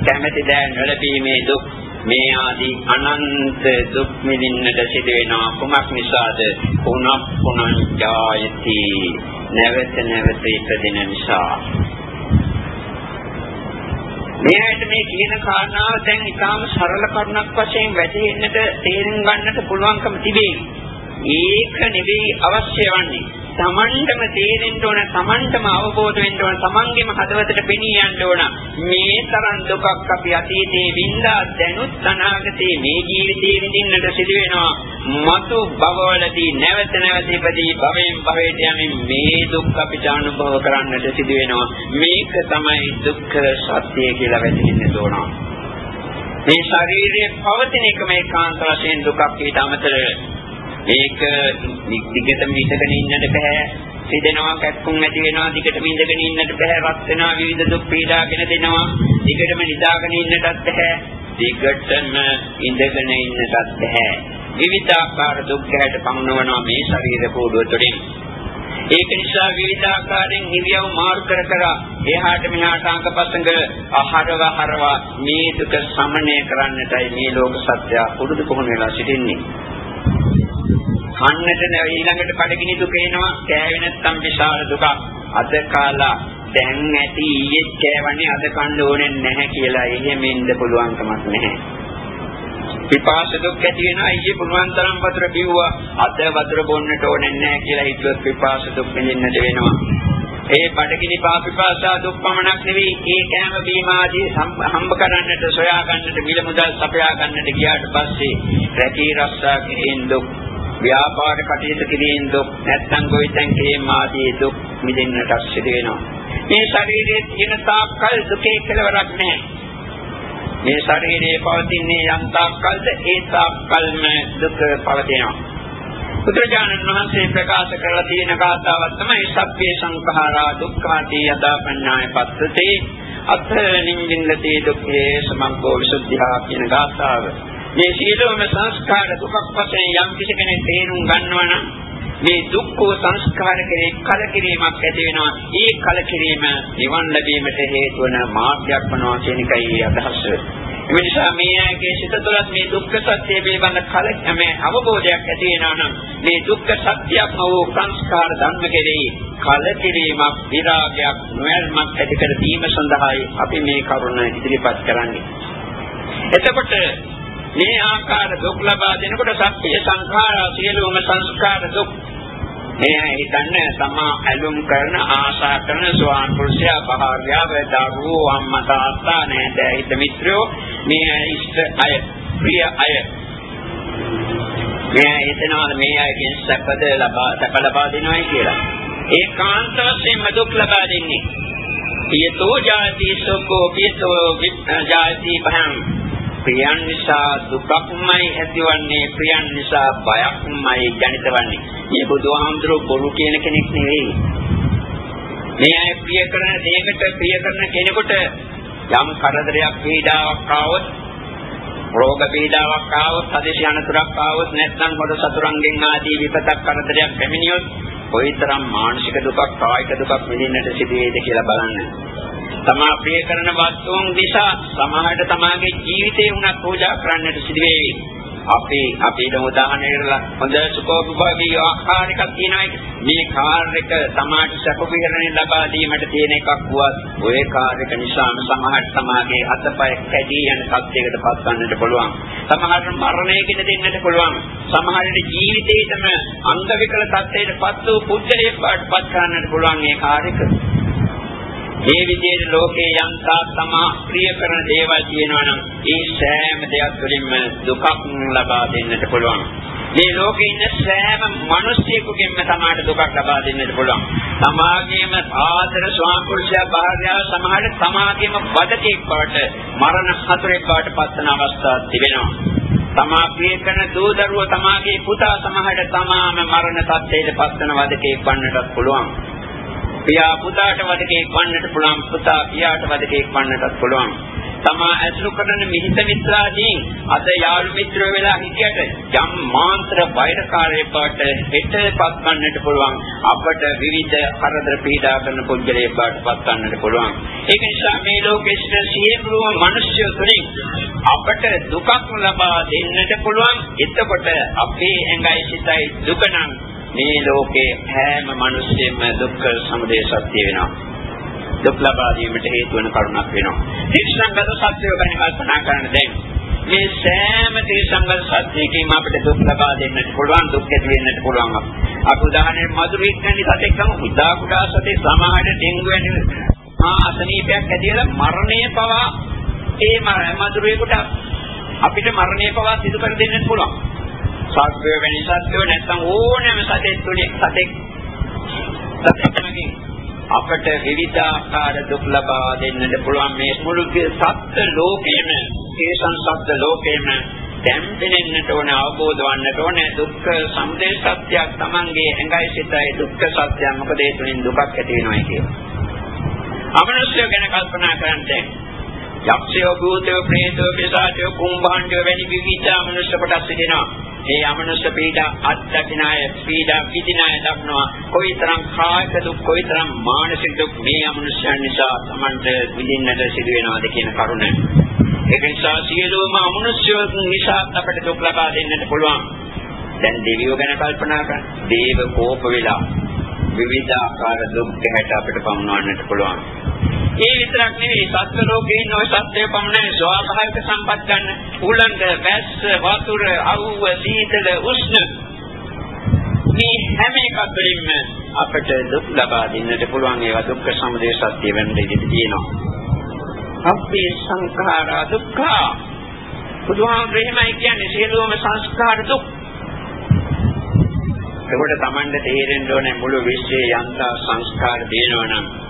S1: කැමැති දෑ නොලැබීමේ දුක්. මේ ආදී අනන්ත දුක් මිදින්නට සිදු වෙනවා කුමක් නිසාද? පුනක් පුනං ජායති. නැවත නැවත ඉපදෙන නිසා. මේ ඇයිට මේ කියන කාරණාව දැන් ඉතාම සරල කරුණක් වශයෙන් වැටහෙන්නට තේරුම් ගන්නට පුළුවන්කම තිබේ. ඒක නෙවෙයි අවශ්‍ය වන්නේ. Tamanටම තේරෙන්න ඕන, Tamanටම අවබෝධ වෙන්න ඕන, Tamanගේම හදවතට පෙනී යන්න ඕන. මේ තරම් දුකක් අපි අතීතයේ වින්දා දැනුත් අනාගතයේ මේ ජීවිතයේ විඳින්නට සිදු වෙනවා. මතු භවවලදී නැවත නැවත ඉපදී භවයෙන් භවයට යමින් මේ දුක් අපිට අනුභව කරන්නට සිදු වෙනවා. මේක තමයි දුක්ඛ සත්‍ය කියලා වැටහෙන්න ඕන. මේ ශරීරයේ පවතින එකම ඒකාන්ත වශයෙන් දුකක් ඊට අමතරව මේක දිගටම ඉඳගෙන ඉන්නට බෑ. සිදෙනවා කැක්කුම් ඇති වෙනවා දිගටම ඉඳගෙන ඉන්නට බෑ. රත් වෙනවා විවිධ දුක් පීඩාගෙන දෙනවා. දිගටම නිදාගෙන ඉන්නටත් බෑ. දිගටම ඉඳගෙන ඉන්නටත් බෑ. විවිධාකාර දුක් ගැට පමුණවනවා මේ ශරීර කෝඩුව තුළින්. ඒක නිසා විවිධාකාරයෙන් හිවියව මාරු කර කර එහාට මෙහාට අංගපසංග අහරව හරව මේ දුක සමනය කරන්නටයි මේ ලෝක සත්‍ය පුරුදු කොහොම වෙලා සිටින්නේ. කන්නට ඊළඟට කඩගිනි දුක එනවා. කෑවේ නැත්නම් විශාල දුකක්. අද කාලා දැන් ඇති ඊයේ කෑවන්නේ අද කන්න ඕනේ නැහැ කියලා එහෙම ඉන්න පුළුවන් කමක් නැහැ. පිපාස දුක් ඇති වෙනවා. ඊයේ පුළුවන් තරම් වතුර බිව්වා. අද වතුර බොන්නට ඕනේ නැහැ කියලා හිතුවොත් පිපාස දුක් විඳින්නට වෙනවා. ඒ බඩගිනි පාපිපාසා දුක් පමණක් නෙවෙයි. ඒ කෑම බීම ආදී හම්බ කරන්නට සොයා ගන්නට මිල මුදල් සපයා ගන්නට ගියාට පස්සේ රැකී රක්ෂා කිරීම දුක් ව්‍යාපාර කටයුතු කිරීම දුක් නැත්නම් ගොවිතැන් කිරීම ආදී දුක් මිදෙන්නට සිදු වෙනවා. මේ ශරීරයේ තියෙන තාක්කල් දුකේ කෙලවරක් නැහැ. මේ ශරීරයේ පවතින්නේ යම් තාක්කල්ද ඒ තාක්කල්ම දුක පවතිනවා. බුදුරජාණන් වහන්සේ ප්‍රකාශ කරලා තියෙන කාතාවක් තමයි සබ්බේ සංඛාරා දුක්ඛාති යදාපඤ්ඤාය පස්සතේ අත්ථ නිමින්නති දුක්ඛේ සමංගෝ විසුද්ධියා කියන කාතාව. මේ සියලුම සංස්කාර දුකක් වශයෙන් යම් කිසි කෙනෙක් තේරුම් ගන්නවා නම් මේ දුක්ඛ සංස්කාර කෙරේ කලකිරීමක් ඇති වෙනවා. ඒ කලකිරීම නිවන් ලැබීමට හේතු වන මාර්ගයක් වනවා කියන එකයි අදහස. ඒ නිසා මේ ආගේ සිත තුළත් මේ දුක්ඛ සත්‍ය පිළිබඳ කල මේ අවබෝධයක් ඇති වෙනවා නම් මේ දුක්ඛ සත්‍යක්ම වූ සංස්කාර ධර්ම කෙරෙහි කලකිරීමක්, විරාගයක්, නොයල්මක් ඇති කර දීම සඳහායි අපි මේ කරුණ ඉදිරිපත් කරන්නේ. එතකොට මේ ආකාර දුක් ලබා දෙනකොට සත්‍ය සංඛාර සියලුම සංස්කාර දුක්. මේ හිතන්නේ තමා ඇලුම් කරන ආශා කරන සෝවාන් පුරුෂයා භාර්යාව දරුවෝ අම්මා තාත්තා නේද හිත මිත්‍රයෝ මේ ඉෂ්ට අය ප්‍රිය අය. මේ හිතනවා මේ අයගෙන් සැපද ලබා සැප ලබා දෙනවයි කියලා. ඒකාන්ත වශයෙන්ම දුක් ලබා දෙන්නේ. පියතෝ ජාති සෝකෝ පියතෝ ජාති භං ප්‍රියන් නිසා දුකක්මයි ඇතිවන්නේ ප්‍රියන් නිසා බයක්මයි ජනිතවන්නේ. මේ බුදුහාමුදුරුවෝ බොරු කියන කෙනෙක් නෙවෙයි. මේ අය ප්‍රිය කරන දෙයකට ප්‍රිය කරන කෙනෙකුට යම් කරදරයක් පීඩාවක් ආවොත් රෝග පීඩාවක් ආවොත් හදිසි අනතුරක් ආවොත් නැත්නම් කොට සතුරන්ගෙන් ආදී විපතක් කරදරයක් පැමිණියොත් කොයිතරම් මානසික දුකක් කායික දුකක් විඳින්නට සිදු වේද කියලා බලන්න. තමා ප්‍රිය කරන වස්තුන් නිසා සමාජයට තමාගේ ජීවිතේ උනත් පූජා කරන්නට සිදු වේවි. අපි අපිට උදාහරණ කරලා හොඳ සුඛෝපභෝගී ආහාර එකක් තියෙනවා මේ කාර් එක සමාජ සැප විහරණය ලබා දීමට තියෙන එකක් වුවත් ওই කාර් එක නිසාම සමහර සමාජයේ අතපය කැඩී යන තත්යකට පත් වන්නට පුළුවන්. සමහර මරණයකින් දෙන්නට පුළුවන්. සමහරට ජීවිතේටම අංග විකල තත්ත්වයට පත් වූ පුද්ගලයෙක් පත් කරන්නට පුළුවන් මේ කාර් එක. මේ විදිහට ලෝකේ යන්තා තමා ප්‍රිය කරන දේවල් තියෙනවා නම් ඒ සෑම දෙයක් තුළින්ම දුකක් ලබා දෙන්නට පුළුවන්. මේ ලෝකේ ඉන්න සෑම මිනිසෙකුගෙන්ම තමාට දුකක් ලබා දෙන්නට පුළුවන්. තමාගේම ආදර ස්වාමිපුරුෂයා භාර්යාව සමහර තමාගේම වදකෙක් බවට මරණ හතරෙක් බවට පත්වන අවස්ථා තිබෙනවා. තමා ප්‍රිය කරන දූ දරුවෝ තමාගේ පුතා සමහරට තමාම මරණ තත්ත්වයට පත්වන වදකෙක් වන්නටත් පුළුවන්. පියා පුතාට වදකෙක් වන්නට පුළුවන් පුතා පියාට වදකෙක් වන්නටත් පුළුවන්. තමා ඇසුරු කරන මිහිත මිත්‍රාදීන් අද යාළු මිත්‍රයෝ වෙලා හිටියට යම් මාන්ත්‍ර වෛරකාරයෙක් බවට හෙටපත් වන්නට පුළුවන්. අපට විවිධ කරදර පීඩා කරන පුද්ගලයෙක් බවට පත් වන්නට පුළුවන්. ඒක නිසා මේ ලෝකෙට සියලුම මිනිස්යෝ තුළින් අපට දුකක් ලබා දෙන්නට පුළුවන්. එතකොට අපේ ඇඟයි සිතයි දුක නම් මේ ලෝකේ හැම මිනිස්සෙම දුක්ඛ සමුදය සත්‍ය වෙනවා. දුක් ලබා දීමට හේතු වන කරුණක් වෙනවා. ත්‍රිසංගත සත්‍ය ගැන කල්පනා කරන දැන් මේ සෑම ත්‍රිසංගත සත්‍යයකින්ම අපිට දුක් ලබා දෙන්නට පුළුවන් දුක් ඇති වෙන්නට පුළුවන්. අපි උදාහරණයක් මధుරෙක් ගැන සතෙක්ම උදා කුඩා සතේ සමහර ඩෙන්ගු වැනි ආ අසනීපයක් ඇතිවලා මරණය පවා ඒ මధుරේකට අපිට මරණය පවා සිදු කර දෙන්නත් පුළුවන්. සත්වය වෙනි සත්වය නැත්නම් ඕනෑම සතෙක් තුනේ සතෙක් සතෙක්මගේ අපට විවිධාකාර දුක් ලබා දෙන්නට පුළුවන් මේ මුළු සත්ත්ව ලෝකයේම හේසන් සත්ත්ව ලෝකයේම දැම්පෙන්නට ඕන අවබෝධ වන්නට ඕන දුක්ඛ සමුදය සත්‍යයක් Tamange ඇඟයි සිතයි දුක්ඛ සත්‍යය මොකද ඒ තුලින් දුකක් ඇති වෙනවා කියන්නේ. අමනුෂ්‍ය ගැන කල්පනා කරන්නේ යක්ෂයෝ භූතයෝ ප්‍රේතයෝ පිසාචයෝ කුම්භාණ්ඩයෝ වැනි විවිධ අමනුෂ්‍ය කොටස් තිබෙනවා. මේ අමනුෂ්‍ය පීඩා අත්දකිනාය පීඩා විඳිනාය දක්නවා. කොයිතරම් කායික දුක් කොයිතරම් මානසික දුක් මේ අමනුෂ්‍යයන් නිසා Tamanට විඳින්නට සිදු වෙනවද කියන කරුණ. ඒක නිසා සියලුම අමනුෂ්‍යයන් නිසා අපට දුක් ලබා දෙන්නට පුළුවන්. දැන් දෙවියෝ ගැන කල්පනා කරන්න. දේව කෝප වෙලා විවිධ ආකාර දුක් හැට අපිට පමුණවන්නට පුළුවන්. ඒ විතරක් නෙවෙයි සත්ත්ව ලෝකේ ඉන්න ඔය සත්‍යය පමණයි ස්වාභාවික සම්පත් ගන්න. උලංග, වැස්ස, වතුර, අවුව, සීතල, උෂ්ණ මේ හැම එකක් වලින්ම අපට දුක් ලබා දෙන්නට පුළුවන් ඒවා දුක්ඛ සමුදය සත්‍ය වෙන්න ඉඩ තියෙනවා. අපේ සංඛාරා දුක්ඛ බුදුහාමුදුරේ එහෙමයි කියන්නේ සියලුම සංස්කාර දුක්. ඒකට Tamande තේරෙන්න ඕනේ මුළු විශ්වයේ යන්තා සංස්කාර දෙනවා නම්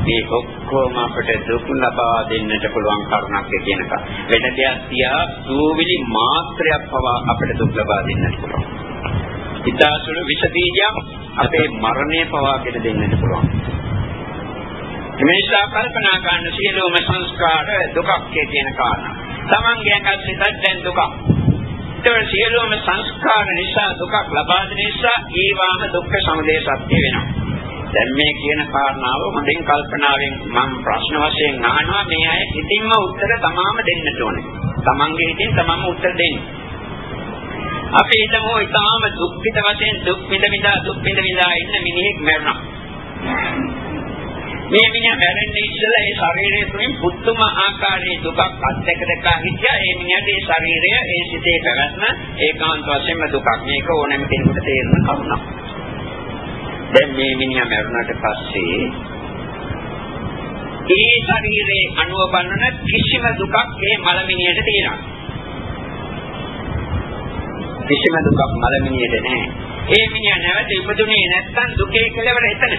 S1: මේ ඔක්කොම අපට දුක් ලබා දෙන්නට පුළුවන් කරුණක් කියන එක. වෙන දෙයක් තියා සූවිලි මාත්‍රයක් පවා අපට දුක් ලබා දෙන්නට පුළුවන්. ඊටාසුළු විෂ බීජයක් අපේ මරණය පවාගෙන දෙන්නට පුළුවන්. මේසා කල්පනා කරන සියලුම සංස්කාර දුකක් කියන කාරණා. Tamange ඇඟත් දැන් දුකක්. ඒතර සියලුම සංස්කාර නිසා දුකක් ලබා දෙන නිසා ඒවාම දුක්ඛ සමුදය සත්‍ය වෙනවා. දැන් මේ කියන කාරණාව හොඳින් කල්පනාවෙන් මම ප්‍රශ්න වශයෙන් අහනවා මේ අය හිතින්ම උත්තර තමාම දෙන්නට ඕනේ. තමන්ගේ හිතින් තමන්ම උත්තර දෙන්න. අපි හිතමු ඊටාම දුක්ඛිත වශයෙන් දුක් විඳ විඳා දුක් විඳ විඳා ඉන්න මිනිහෙක් මැරුණා. මේ මිනිහා මැරෙන්නේ ඉස්සෙල්ලා ඒ ශරීරය තුලින් පුදුම ආකාරයේ දුකක් අත්දැක දැක හිටියා. ඒ මිනිහට ඒ ශරීරය ඒ සිතේ පැවැත්ම ඒකාන්ත වශයෙන්ම දුකක්. මේක ඕනෑම කෙනෙකුට තේරෙන කරුණක්. දැන් මේ මිනිහා මරුණාට පස්සේ ඒ ශරීරයේ අණුව බලන කිසිම දුකක් ඒ මලමිනියට තියෙනවා. කිසිම දුකක් මලමිනියට නැහැ. ඒ මිනිහා නැවත ඉපදුනේ නැත්නම් දුකේ කෙලවර එතන.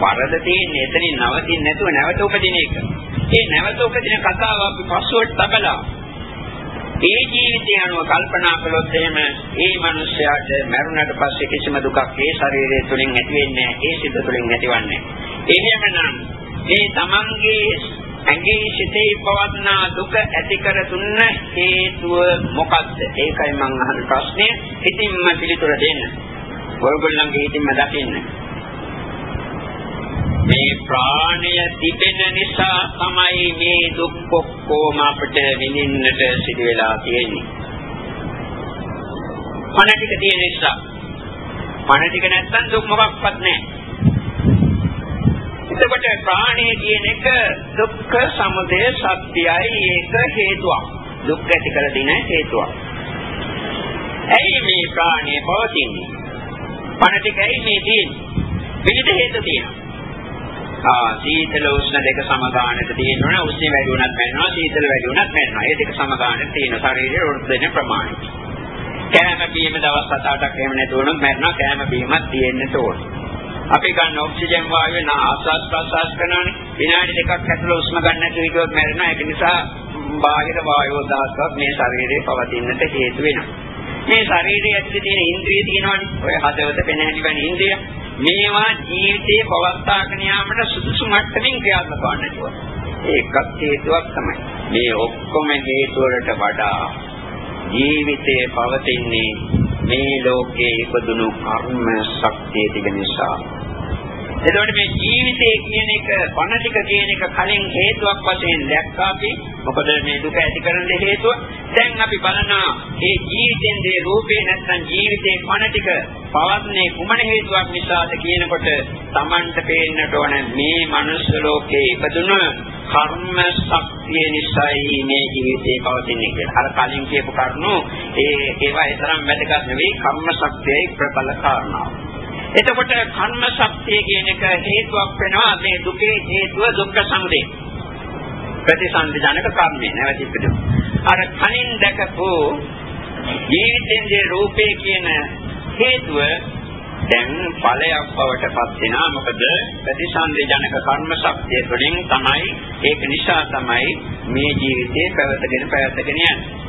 S1: වරද තියෙන්නේ එතනින් නවතින්නේ නැතුව නැවත උපදින එක. ඒ නැවත උපදින කතාව අපි පස්සුවට තබලා ඒ ජීවිතය අනුව කල්පනා කළොත් එහෙම ඒ මනුස්සයාට මරුණට පස්සේ කිසිම දුකක් ඒ ශරීරය තුලින් ඇති වෙන්නේ නැහැ. ඒ සිත තුලින් ඇතිවන්නේ. එහෙමනම් මේ තමන්ගේ ඇඟේ සිතේ පවත්නා දුක ඇති කර දුන්න හේතුව මොකක්ද? ඒකයි මම අහන ප්‍රශ්නේ. ඉතින්ම පිළිතුර දෙන්න. ඔයගොල්ලන්ගේ හිතින්ම දකින්න. මේ ප්‍රාණය තිබෙන නිසා තමයි මේ දුක් ඔක්කොම අපිට විඳින්නට සිදු වෙලා තියෙන්නේ.
S2: පණ ටික තියෙන නිසා. පණ ටික නැත්තම් දුක් මොකක්වත් නැහැ. එතකොට ප්‍රාණය කියන එක දුක්ඛ සමුදය සත්‍යයි ඒක හේතුවක්. දුක් ඇති කර දින හේතුවක්. ඇයි මේ ප්‍රාණය පවතින්නේ? පණ ටිකයි මේ තියෙන්නේ. විවිධ හේතු තියෙනවා. ආ සීතල උෂ්ණ දෙක සමගාමීව තියෙනවනේ උෂ්ණ වැඩි වුණත් මැරෙනවා සීතල වැඩි වුණත් මැරෙනවා. ඒ දෙක සමගාමීව තියෙන ශරීරයේ රොඩ් දෙන ප්‍රමාණය. කෑම බීම දවස් 7-8ක් එහෙම නැතුවම මැරෙනවා කෑම බීමක් තියෙන්න ඕන. අපි ගන්න ඔක්සිජන් වායුව නා ආස්වාස් ප්‍රස්වාස් කරනවානේ විනාඩි දෙකක් ඇතුළත උෂ්ණ ගන්න නැතුව ඉතිවත් මැරෙනවා ඒක නිසා බාහිර වායුව දහස්වක් මේ ශරීරයේ පවතින්නට හේතු වෙනවා. මේ ශරීරයේ ඇතුලේ තියෙන ඉන්ද්‍රිය තියෙනවානේ. ඔය හදවත පෙනහැලි වෙන ඉන්ද්‍රිය. මේවා ජීවිතයේ පවත්වාගෙන යාමට සුදුසු මට්ටමින් ක්‍රියාත්මක වන්නට ඕන. ඒකත් හේතුවක් තමයි. මේ ඔක්කොම හේතු වලට වඩා ජීවිතයේ පවතින්නේ මේ ලෝකයේ ඉපදුණු කර්ම ශක්තිය තිබෙන නිසා. එතකොට මේ ජීවිතය කියන එක පණ ටික කියන එක කලින් හේතුවක් වශයෙන් දැක්කා අපි. මොකද මේ දුක ඇති කරන හේතුව. දැන් අපි බලනවා මේ ජීවිතෙන් දේ රූපේ නැත්නම් ජීවිතේ පණ ටික පවත්නේ කුමන හේතුවක් නිසාද කියනකොට Tamanට පේන්නට ඕන මේ මනුස්ස ලෝකේ ඉපදුණු කර්ම ශක්තිය නිසායි මේ ජීවිතේ පවතින්නේ කියලා. අර කලින් කියපු කරුණු ඒ ඒවා ඒ තරම් වැදගත් නෙවෙයි කර්ම ශක්තියයි ප්‍රබල කාරණාව. එතකොට කර්ම ශක්තිය කියන එක හේතුවක් වෙනවා මේ දුකේ හේතුව දුක්ඛ සමුදය. ප්‍රතිසන්දි ජනක කර්මය නැවති පිටු. අර කලින් දැකපු ජීවිතයේ රූපේ කියන හේතුව දැන් ඵලයක් බවට පත් වෙනවා මොකද ප්‍රතිසන්දි ජනක කර්ම ශක්තිය තුළින් තමයි ඒක නිසා තමයි මේ ජීවිතේ පැවතගෙන පැවතගෙන යන්නේ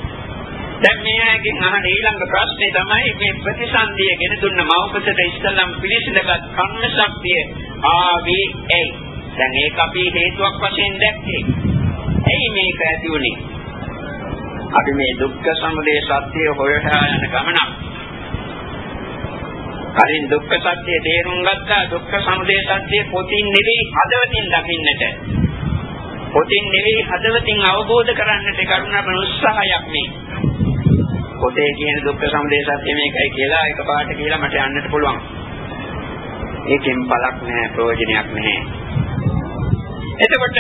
S2: දැන් මේ අයගෙන් අහන ඊළඟ ප්‍රශ්නේ තමයි මේ ප්‍රතිසන්දිය ගෙන දුන්න මෞපසට ඉස්සල්ලාම පිළිසිඳගත් කර්ම ශක්තිය ආවේ ඇයි? දැන් ඒක අපි හේතුවක් වශයෙන් දැක්කේ. ඇයි මේක ඇති වුනේ? අපි මේ දුක්ඛ සමුදය සත්‍ය හොයලා යන ගමනක්. කලින් දුක්ඛ සත්‍ය තේරුම් ගත්තා දුක්ඛ සමුදය සත්‍ය පොතින් නෙවෙයි හදවතින් දකින්නට. පොතින් නෙවෙයි හදවතින් අවබෝධ කරන්නට කරුණාපන උත්සාහයක් මේ. පොතේ කියන දුක්ඛ සමුදය සත්‍ය මේකයි කියලා එකපාරට කියලා මට යන්නට පුළුවන්. ඒකෙන් බලක් නැහැ ප්‍රයෝජනයක් නැහැ. එතකොට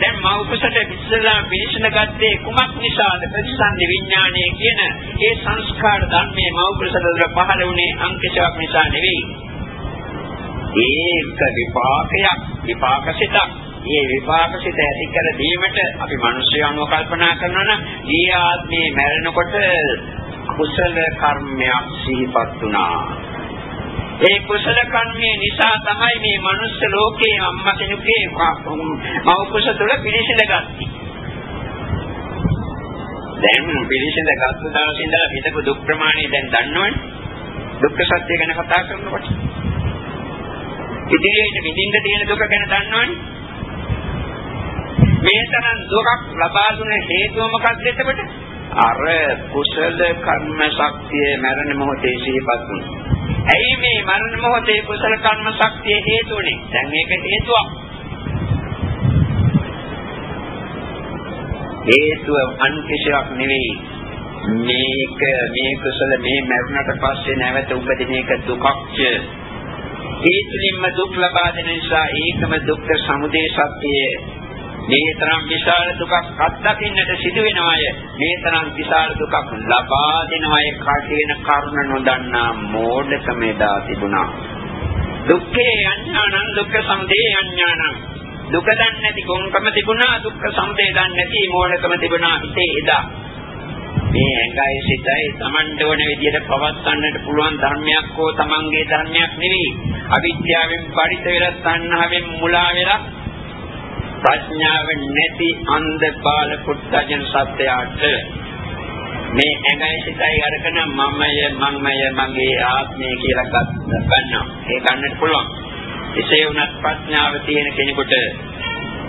S2: දැන් මා උපසට ඉස්සලා පිළිසඳ ගත්තේ කුමක් නිසාද ප්‍රතිසන්දි විඥානයේ කියන ඒ සංස්කාර ධර්මයේ මා උපසට පහළ වුණේ අංකෂයක් නිසා නෙවෙයි. ඒක විපාකයක් විපාකසිතක් මේ විපාකසිත ඇති කර දීමට අපි මිනිස්සු අනුව කල්පනා කරනවා නම් ඊ ආත්මේ මැරෙනකොට කුසල කර්මයක් සිහිපත් වුණා. ඒ කුසල කර්මයේ නිසා තමයි මේ මනුස්ස ලෝකේ අම්මා කෙනෙකුගේ මව කුස තුළ පිළිසිඳ ගත්තේ. දැන් පිළිසිඳ ගත්ත දවසේ ඉඳලා හිතපු දුක් ප්‍රමාණය දැන් දන්නවනේ. දුක්ඛ සත්‍ය ගැන කතා කරනකොට. ඉදිරියට විඳින්න තියෙන දුක ගැන දන්නවනේ. මේ තරම් දුකක් ලබා දුන්න හේතුව මොකක්ද එතකොට? අර කුසල කර්ම ශක්තිය මරණ මොහොතේ සිහිපත් වුණා. ඇයි මේ මරණ මොහොතේ කුසල කර්ම ශක්තිය හේතුනේ? දැන් මේක හේතුවක්. හේතුව අන් කිසිවක් නෙවෙයි. මේක මේ කුසල මේ මරණට පස්සේ නැවත උපදින එක දුකක්ද? හේතුලින්ම දුක් ලබා දෙන නිසා ඒකම දුක්ඛ සමුදය සත්‍යය මේ තරම් විශාල දුකක් අත්දකින්නට සිදු වෙනවාය. මේ තරම් විශාල දුකක් ලබා දෙනවාය කටින කරුණ නොදන්නා මෝඩකම එදා තිබුණා. දුක්ඛේ අඥානං දුක්ඛ සමුදය අඥානං දුක දන්නේ නැති කොන්කම තිබුණා දුක්ඛ සමුදය දන්නේ නැති මෝඩකම තිබුණා හිතේ එදා. මේ ඇඟයි සිතයි Tamanට ඕන විදිහට පවත්වන්නට පුළුවන් ධර්මයක් හෝ Tamanගේ ධර්මයක් නෙවෙයි. අවිද්‍යාවෙන් පරිත වෙලා තණ්හාවෙන් මුලා වෙලා ප්‍රඥාව නැති අන්ධ බාල පුත්තජන සත්‍යයට මේ ඇඟයි සිතයි අරගෙන මමය මමය මගේ ආත්මය කියලා ගන්නවා. ඒ ගන්නට පුළුවන්. එසේ වුණත් ප්‍රඥාව තියෙන කෙනෙකුට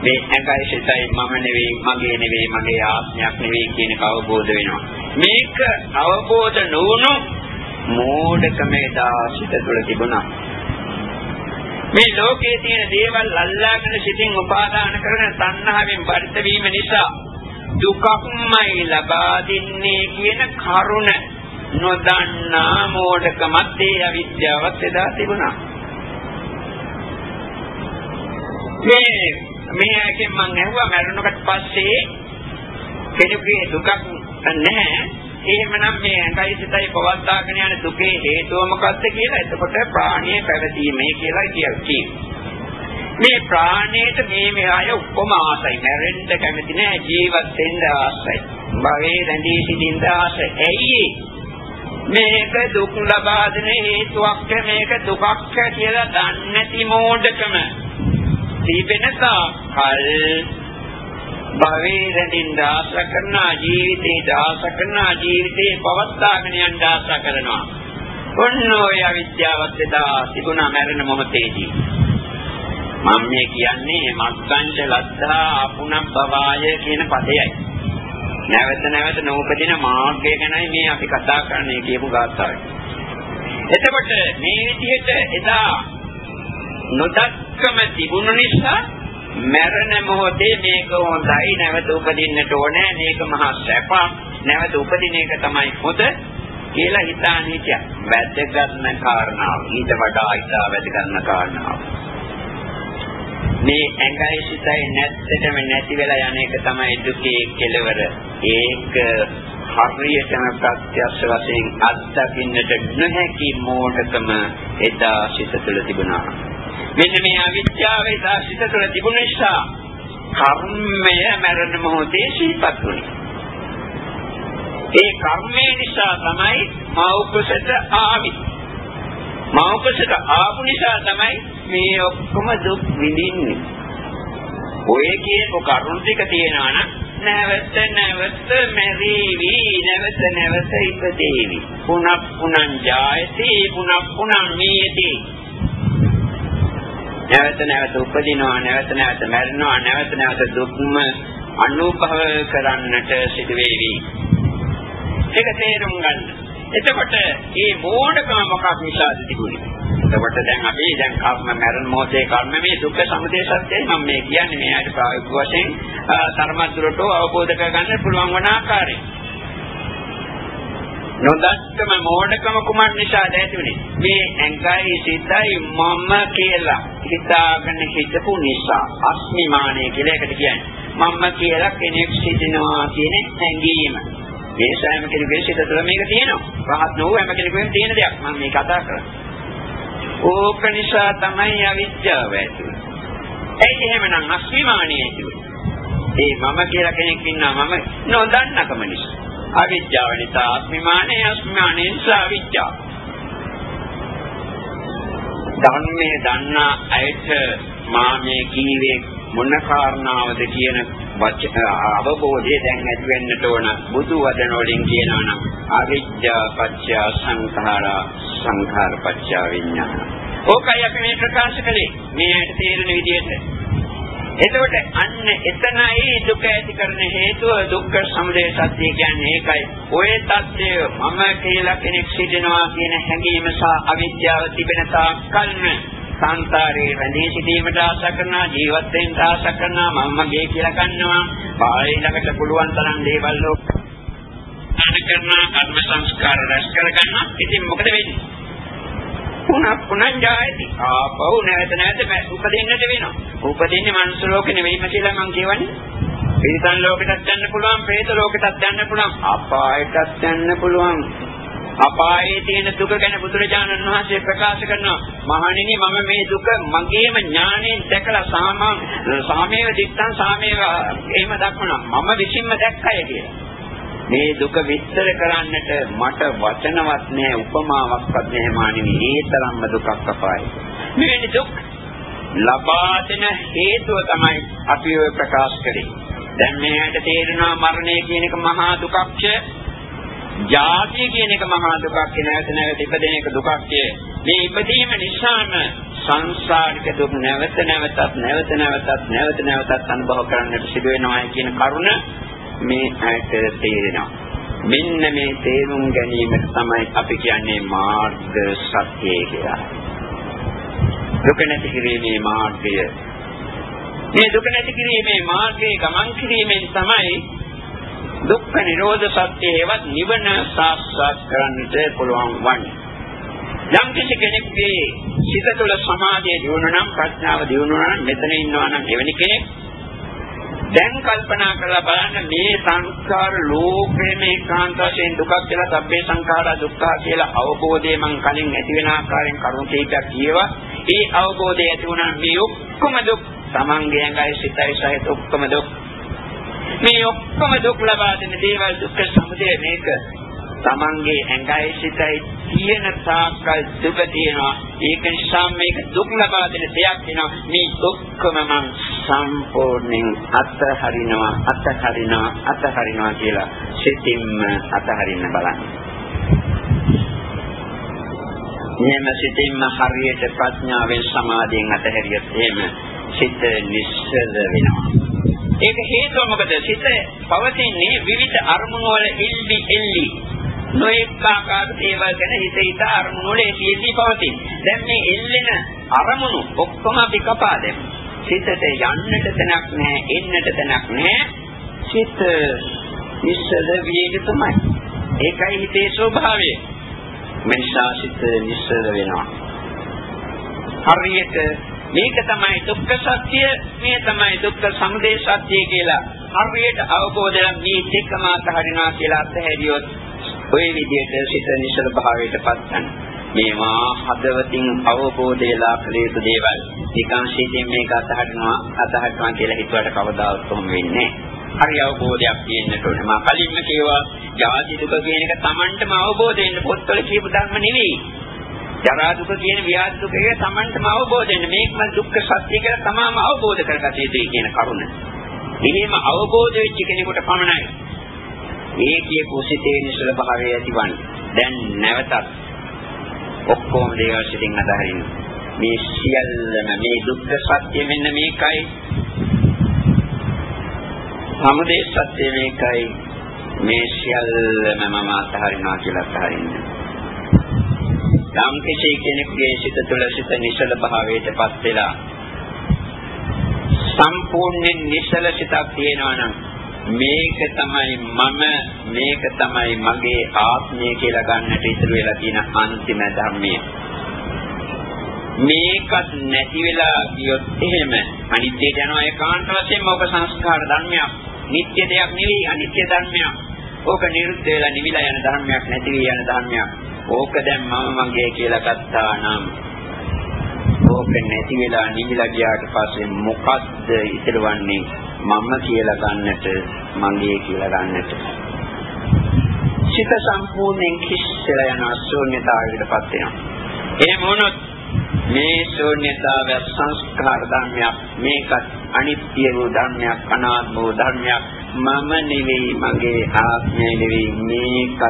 S2: මේ ඇඟයි සිතයි මම නෙවෙයි මගේ නෙවෙයි මගේ ආත්මයක් නෙවෙයි කියන අවබෝධ වෙනවා. මේක අවබෝධ නොවුණු මෝඩකමේ දාසිත තුළ තිබුණා. මේ ලෝකයේ තියෙන දේවල් අල්ලාගෙන සිටින් උපාදාන කරන තණ්හාවෙන් පරිත වීම නිසා දුකක්මයි ලබා දෙන්නේ කියන කරුණ නොදන්නා මෝඩකමත් ඒ අවිද්‍යාවත් එදා තිබුණා. මේ මේකෙන් මම ඇහුවා මරණකට පස්සේ කෙනෙකුගේ දුකක් නැහැ. එහෙමනම් මේ ඇඟයි සිතයි පවත්වාගෙන යන දුකේ හේතුව මොකක්ද කියලා එතකොට ප්‍රාණීය පැවතීමේ කියලා කියනවා. මේ ප්‍රාණයට මේ මේ අය ඔක්කොම ආසයි. මැරෙන්න කැමති නෑ ජීවත් වෙන්න ආසයි. භවයේ රැඳී සිටින්න ආසයි. ඇයි මේක දුක් ලබා දෙන හේතුවක් මේක දුකක් කියලා දන්නේ නැති මෝඩකම. තිබෙනසා කල් භවයේ රැඳින්න ආස කරනා ජීවිතේ ආස කරනා ජීවිතේ පවත්වාගෙන යන්න ආස කරනවා. ඔන්න ඔය අවිද්‍යාවත් එදා තිබුණා මැරෙන මොහොතේදී. මම මේ කියන්නේ මත්සංච ලද්දා අපුණම් බවාය කියන පදයයි. නැවත නැවත නූපදින මාර්ගය ගැනයි මේ අපි කතා කරන්නේ කියපු ගාථාවයි. එතකොට මේ විදිහට එදා නොදක්කම තිබුණු නිසා මරණ මොහොතේ මේක හොඳයි නැවත උපදින්නට ඕනේ මේක මහා සැප නැවත උපදින එක තමයි හොඳ කියලා හිතාන හිටියා. වැදගත් කාරණාව. ඊට වඩා ඉතා වැදගත් කාරණාව. මේ ඇඟයි සිතයි නැත්තටම නැති වෙලා යන එක තමයි දුකේ කෙලවර. ඒක හරියටම ප්‍රත්‍යක්ෂ වශයෙන් අත්දකින්නට නොහැකි මෝඩකම එදා සිත තුළ තිබුණා. මෙන්න මේ අවිද්‍යාව එදා සිත තුළ තිබුණ නිසා කර්මය මරණ මොහොතේ සිහිපත් වුණේ. ඒ කර්මය නිසා තමයි මෞකසට ආවේ. මෞකසට ආපු නිසා තමයි මේ ඔක්කොම දුක් විඳින්නේ. ඔය කියපු කරුණ ටික තියනවා නම් නැවත නැවත මෙරිවි නැවත නැවත ඉපදේවි. පුනක් පුනං ජායති පුනක් පුනං නියති. නැවත නැවත උපදිනවා නැවත නැවත මැරෙනවා නැවත නැවත දුක්ම අනුභව කරන්නට සිදු වේවි. ඒක තේරුම් ගන්න. එතකොට මේ මෝඩකම මොකක් නිසාද තිබුණේ? එතකොට දැන් අපි දැන් කර්ම මරණ මොහොතේ කර්ම මේ දුක්ඛ සමුදය සත්‍යයි මම මේ කියන්නේ මේ ආයත ප්‍රායෝගික වශයෙන් තරමද්දුරට අවබෝධ කරගන්න පුළුවන් වන ආකාරය. නොදක්කම මෝඩකම කුමක් නිසාද ඇතිුනේ? මේ ඇඟයි සිතයි මම කියලා හිතාගෙන හිටපු නිසා අස්මිමානය කියලා එකට කියන්නේ. මම කියලා කෙනෙක් සිටිනවා කියන හැඟීම. මේ සෑම කෙනෙකුගේ සිත තුළ මේක තියෙනවා. රහත් නොවු හැම කෙනෙකුගේම තියෙන දෙයක්. මම මේ කතා කරන්නේ. ඕක නිසා තමයි අවිද්‍යාව ඇති වෙන්නේ. ඒ එහෙමනම් අස්විමානිය ඇති ඒ මම කියලා කෙනෙක් ඉන්නවා මම නොදන්නකම නිසා. අවිද්‍යාව නිසා අස්විමානය අස්විමානය නිසා අවිද්‍යාව. ධර්මයේ දන්නා අයට මා මේ කීවේ මොන කාරණාවද කියන අවබෝධය දැන් ඇති වෙන්නට ඕන බුදු වදන වලින් කියනවා නම් අවිද්‍යා පත්‍ය සංඛාරා සංඛාර පත්‍ය විඥාන. ඕකයි අපි මේ ප්‍රකාශ කළේ මේ ඇයට තේරෙන විදිහට. එතකොට අන්න එතනයි දුක ඇති කරන හේතුව දුක්ඛ සමුදය සත්‍ය කියන්නේ ඒකයි. ඔය தත්ය මම කියලා කෙනෙක් සිටිනවා කියන හැඟීම සහ අවිද්‍යාව තිබෙන තාක් කල්ම සංසාරේ රැඳී සිටීමට ආශ කරනවා ජීවත් වෙන්න ආශ කරනවා මම මගේ කියලා ගන්නවා. පාරේ ළඟට පුළුවන් තරම් දේවල් ලෝක අන කරනවා කර්ම සංස්කාර රැස් කරගන්නවා. ඉතින් මොකද වෙන්නේ? පුනක් පුනං ජායති ආපහු නැවත නැවත උපදින්නට වෙනවා. උපදින්නේ මනුස්ස ලෝකෙ නෙවෙයිම කියලා මම කියවනේ පිරිසන් ලෝකෙටත් යන්න පුළුවන්, പ്രേත ලෝකෙටත් යන්න පුළුවන්, අපායටත් යන්න පුළුවන්. අපායේ තියෙන දුක ගැන බුදුරජාණන් වහන්සේ ප්‍රකාශ කරනවා. මහණෙනි මම මේ දුක මගේම ඥාණයෙන් දැකලා සාමා සාමේව දිත්තං සාමේව එහෙම දක්වනවා. මම විසින්ම දැක්කය කියලා. මේ දුක විස්තර කරන්නට මට වචනවත් නෑ උපමාවක්වත් නෑ මහණෙනි ඒ තරම්ම දුකක් අපායේ මෙවැනි දුක් ලබා දෙන හේතුව තමයි අපි ඔය ප්‍රකාශ කරේ. දැන් මේකට තේරෙනවා මරණය කියන එක මහා දුකක්ය. ජාතිය කියන එක මහා දුකක් නැවත නැවත ඉපදෙන එක දුකක් මේ ඉපදීම නිසාම සංසාරික දුක් නැවත නැවතත් නැවත නැවතත් නැවත නැවතත් අනුභව කරන්නට සිදු වෙනවා කියන කරුණ මේ ඇයට තේරෙනවා. මෙන්න මේ තේරුම් ගැනීමට තමයි අපි කියන්නේ මාර්ග සත්‍යය කියලා. දුක නැති කිරීමේ මාර්ගය. මේ දුක නැති කිරීමේ මාර්ගයේ ගමන් කිරීමෙන් තමයි දුක්ඛ නිරෝධ සත්‍යයවත් නිවන සාක්ෂාත් කරන්නට පුළුවන් වන්නේ. යම් කිසි කෙනෙක්ගේ සිත තුළ සමාධිය දියුණු නම් ප්‍රඥාව දියුණු නම් මෙතන ඉන්නවා නම් එවැනි කෙනෙක් දැන් කල්පනා කරලා බලන්න මේ සංස්කාර ලෝකයේ මේ කාන්ත වශයෙන් දුකක් කියලා සබ්බේ සංඛාරා දුක්ඛ කියලා අවබෝධය මං කලින් ඇති වෙන ආකාරයෙන් කරුණු කීපයක් කියවා. ඒ අවබෝධය ඇති වුණා මේ ඔක්කොම දුක්. Tamange ඇඟයි සිතයි සහිත ඔක්කොම දුක්. මේ ඔක්කොම දුක් ලබා දෙන දේවල් දුක්ඛ සමුදය මේක. Tamange ඇඟයි සිතයි තියෙන තාක්කල් දුක තියෙනවා ඒක නිසා මේක දුක් ලබා දෙන දෙයක් වෙනවා මේ ඔක්කොම මම සම්පූර්ණයෙන් අත්හරිනවා අත්හරිනවා අත්හරිනවා කියලා සිතින්ම අත්හරින්න බලන්න මෙහෙම සිතින්ම හරියට ප්‍රඥාවෙන් සමාධියෙන් අතහැරියත් එහෙම සිත නිස්සල වෙනවා. ඒක හේතුව මොකද? සිත පවතින්නේ විවිධ අරමුණු වල ඉල්ලි ඉල්ලි නොඑක ආකාර දේවල් ගැන හිත හිත අරමුණු වල එළිදී පවතින. දැන් මේ එල්ලෙන අරමුණු ඔක්කොම අපි කපා දෙමු. සිතට යන්නට තැනක් නැහැ, එන්නට තැනක් නැහැ. සිත නිස්සල විය යුතුමයි. ඒකයි හිතේ ස්වභාවය. මනසා සිත නිස්සල වෙනවා. හරියට මේක තමයි දුක්ඛ සත්‍ය මේ තමයි දුක්ඛ සමුදය සත්‍ය කියලා හරියට අවබෝධය මේ දෙකම අතහරිනවා කියලා අත්හැරියොත් ওই විදිහට සිත නිසල භාවයට පත් ගන්න. මේවා හදවතින් අවබෝධය ලාභ යුතු දේවල්. නිකන් සිතින් මේක අතහරිනවා අතහරිනවා කියලා හිතුවට කවදාවත් කොහොම වෙන්නේ හරි අවබෝධයක් තියෙන්නට ඕනේ. මා කලින්ම කියවා ජාති දුක කියන එක Tamanටම අවබෝධ වෙන්න පොත්වල කියපු ධර්ම නෙවෙයි. ජරා දුක කියන ව්‍යාධි දුක එක Tamanටම අවබෝධ වෙන්න මේකම දුක්ඛ සත්‍ය කියලා තමාම අවබෝධ කරගත යුතුයි කියන කරුණ. එහෙම අවබෝධ වෙච්ච කෙනෙකුට පමණයි මේ කියපු සිතේ නිසල භාවය ඇතිවන්නේ. දැන් නැවතත් ඔක්කොම දේවල් සිතින් අදහරින්න. මේ සියල්ලම මේ දුක්ඛ සත්‍ය මෙන්න මේකයි. සමුදය සත්‍ය මේකයි. මේ සියල්ලම මම අතහරිනවා කියලා අතහරින්න. යම් කිසි කෙනෙකුගේ සිත තුළ සිත නිසල භාවයටපත් වෙලා සම්පූර්ණයෙන් නිසල සිතක් තියෙනවා නම් මේක තමයි මම මේක තමයි මගේ ආත්මය කියලා ගන්නට ඉතුරු වෙලා තියෙන අන්තිම ධර්මය. මේකත් නැති වෙලා ගියොත් එහෙම අනිත්‍යයට යනවා ඒකාන්ත වශයෙන්ම ඔබ සංස්කාර ධර්මයක්. නිත්‍ය දෙයක් නෙවෙයි අනිත්‍ය ධර්මයක්. ඕක නිරුද්ධ වෙලා නිවිලා යන ධර්මයක් නැති වී යන ධර්මයක්. ඕක දැන් මම මගේ කියලා ගත්තා නම් ඕක නැති වෙලා නිවිලා ගියාට පස්සේ මොකද්ද ඉතිරවන්නේ මම කියලා ගන්නට මගේ කියලා ගන්නට. සිත සම්පූර්ණයෙන් කිස්සලා යන ශූන්‍යතාවයකටපත් වෙනවා. එහෙම වුණොත් මේ ශූන්‍යතාවය සංස්කාර ධර්මයක් මේකත් අනිත්‍ය වූ ධර්මයක් අනාත්ම වූ ධර්මයක්. මම නෙවෙයි මගේ ආත්මය නෙවෙයි මේකත්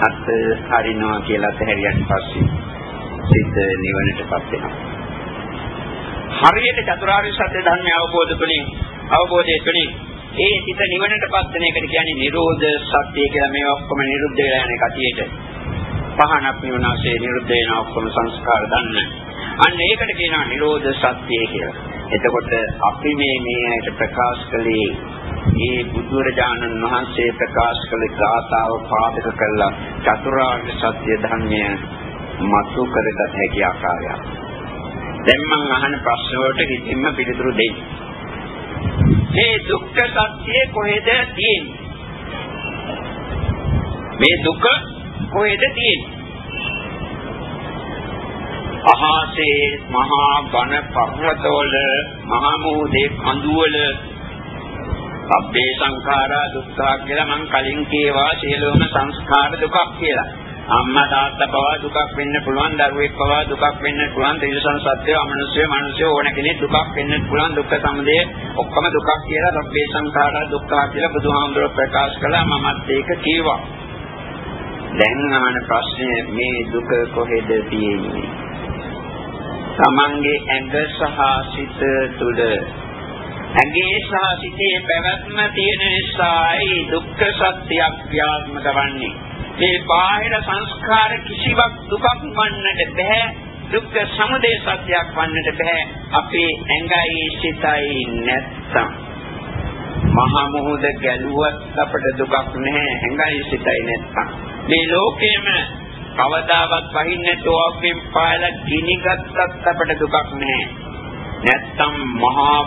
S2: අත් හරිනවා කියලා තැහැරියට පස්සේ සිත නිවනටපත් වෙනවා. හරියට චතුරාර්ය සත්‍ය ධර්මය අවබෝධ තුළින් අවබෝධය තුළින් ඒ සිත නිවනටපත් වෙන එකට කියන්නේ නිරෝධ සත්‍ය කියලා මේ ඔක්කොම නිරුද්ධ වෙලා යන කතියට. පහනක් නිවනාසේ නිරුද්ධ වෙන ඔක්කොම සංස්කාර දන්න. අන්න ඒකට කියනවා නිරෝධ සත්‍ය කියලා. එතකොට අපි මේ මේ ඇයට ප්‍රකාශ කළේ මේ බුදුරජාණන් වහන්සේ ප්‍රකාශ කළ ගාථාව පාදක කරලා චතුරාර්ය සත්‍ය ධර්මය මතු කරගත හැකි ආකාරයක්. දැන් මම අහන ප්‍රශ්න වලට කිසිම පිළිතුරු දෙන්න. මේ දුක්ඛ සත්‍ය කොහෙද තියෙන්නේ? මේ දුක කොහෙද තියෙන්නේ? අහසේ මහා ඝන පර්වතවල මහා මොහොතේ කඳුවල සබ්බේ සංඛාරා දුක්ඛ කියලා මම කලින් කියවා සියලුම සංස්කාර දුකක් කියලා. අම්මා තාත්තා පවා දුකක් වෙන්න පුළුවන් දරුවෙක් පවා දුකක් වෙන්න පුළුවන් තිරසන සත්‍යය අමනුෂ්‍ය මනුෂ්‍ය ඕන කෙනෙක් දුකක් වෙන්න පුළුවන් දුක්ඛ සමුදය ඔක්කොම දුකක් කියලා රබ්බේ සංඛාරා දුක්ඛ කියලා බුදුහාමුදුරුවෝ ප්‍රකාශ කළා. මමත් ඒක කිව්වා දැන් අහන ප්‍රශ්නේ මේ දුක කොහෙද තියෙන්නේ? තමන්ගේ ඇඟ සහ සිත තුළ. ඇඟේ සහ සිතේ පැවැත්ම තියෙන නිසායි දුක්ඛ සත්‍යයක් ක්‍රියාත්මක වන්නේ මේ බාහිර සංස්කාර කිසිවක් දුකක් වන්නට බෑ. දුක්ඛ සමුදය සත්‍යයක් වන්නට බෑ. අපේ ඇඟයි සිතයි නැත්තම්. මහා මොහොත ගැලුවත් අපට දුකක් නැහැ. හැඟයි සිතයි නැත්තම්. මේ ලෝකෙම කවදාවත් වහින්නේ තෝපෙන් පායලා ගිනිගත්තත් අපට දුකක් නැහැ. නැත්තම් මහා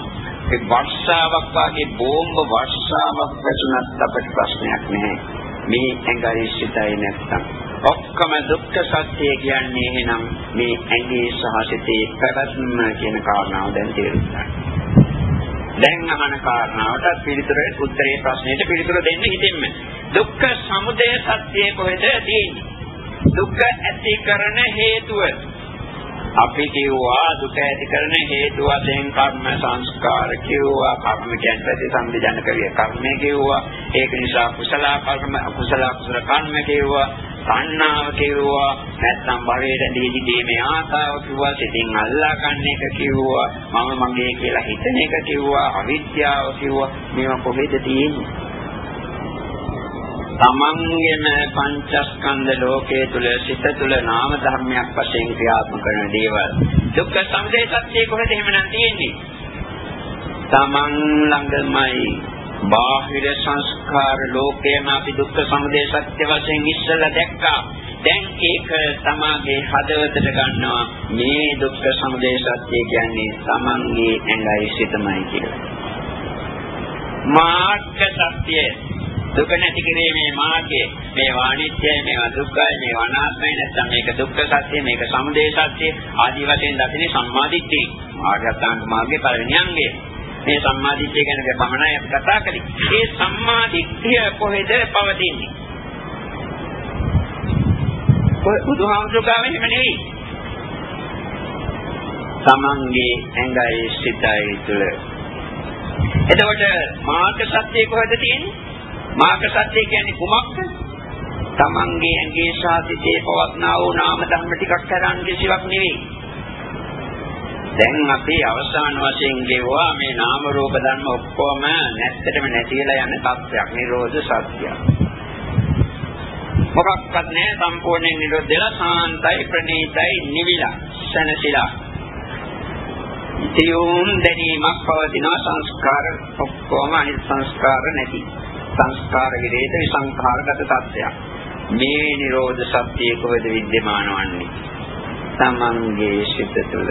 S2: ඒ වර්ෂාවක් වගේ බෝම්බ වර්ෂාවක් වැසුණත් අපට ප්‍රශ්නයක් නැහැ. මේ ඇඟයි සිතයි නැත්තම්. ඔක්කොම දුක්ඛ සත්‍ය කියන්නේ එහෙනම් මේ ඇඟේ සහ සිතේ පැවැත්ම කියන කාරණාව දැන් තේරුම් ගන්න. දැන් අහන කාරණාවට පිළිතුරේ උත්තරේ ප්‍රශ්නෙට පිළිතුර දෙන්න හිතෙන්න. දුක්ඛ සමුදය සත්‍ය කොහෙද තියෙන්නේ? දුක්ඛ ඇති කරන හේතුව අපි කිව්වා දුක ඇති කරන හේතු වශයෙන් කර්ම සංස්කාර කිව්වා. කර්ම කියන්නේ ප්‍රතිසම්පජනක වේ කර්මය කිව්වා. ඒක නිසා කුසල කර්ම අකුසල කුසල කර්ම කිව්වා. සංනාව කිව්වා. නැත්නම් භවයට දීදීමේ ආසාව කිව්වා. සිතින් අල්ලා ගන්න එක කිව්වා. මම මගේ කියලා හිතන එක කිව්වා. අවිද්‍යාව කිව්වා. මේවා කොහෙද තියෙන්නේ? තමන්ගේම පංචස්කන්ධ ලෝකයේ තුල සිත තුල නාම ධර්මයක් වශයෙන් ක්‍රියාත්මක කරන දේවල්. දුක්ඛ සමුදය සත්‍ය කොහෙද එහෙමනම් තියෙන්නේ? තමන් ළඟමයි. බාහිර සංස්කාර ලෝකයේම අපි දුක්ඛ සමුදය සත්‍ය වශයෙන් ඉස්සලා දැක්කා. දැන් ඒක තමාගේ හදවතට ගන්නවා. මේ දුක්ඛ සමුදය සත්‍ය කියන්නේ තමන්ගේ ඇඟයි සිතමයි කියලා. මාර්ග සත්‍යය දුක නැති කිරීමේ මාර්ගය මේ වාණිත්‍යය මේවා දුක්ඛයි මේ අනාත්මයි නැත්නම් මේක දුක්ඛ සත්‍ය මේක සමුදය සත්‍ය ආදී වශයෙන් දකින්නේ සම්මාදිට්ඨිය. මාර්ගයන්ාංග මාර්ගයේ පළවෙනි අංගය මේ සම්මාදිට්ඨිය ගැන පමණයි අපි කතා කරන්නේ. මේ සම්මාදිට්ඨිය කොහෙද පවතින්නේ? ඔය බුදුහාමුදුරුවෝ එහෙම නෙවෙයි. තමන්ගේ ඇඟයි සිතයි තුළ. එතකොට මාර්ග සත්‍ය කොහෙද තියෙන්නේ? මාර්ග සත්‍ය කියන්නේ කුමක්ද? තමන්ගේ ඇඟේ සාසිතේ පවත්නා වූ නාම ධර්ම ටිකක් කරන් කිසිවක් නෙවෙයි. දැන් අපි අවසාන වශයෙන් ගෙවුවා මේ නාම රූප ධර්ම ඔක්කොම නැත්තටම නැතිලා යන තත්ත්වයක් නිරෝධ සත්‍යය. මොකක්වත් නැහැ සම්පූර්ණයෙන් නිරෝධ වෙලා සාන්තයි ප්‍රණීතයි නිවිලා සනසිලා. තියුම් දැනීමක් පවතින සංස්කාර ඔක්කොම අනිත් සංස්කාර නැති. සංස්කාර විරේත විසංඛාරගත තත්ත්වයක්. මේ නිරෝධ සත්‍යය කොහෙද विद्यमान වන්නේ? තමන්ගේ සිත තුළ.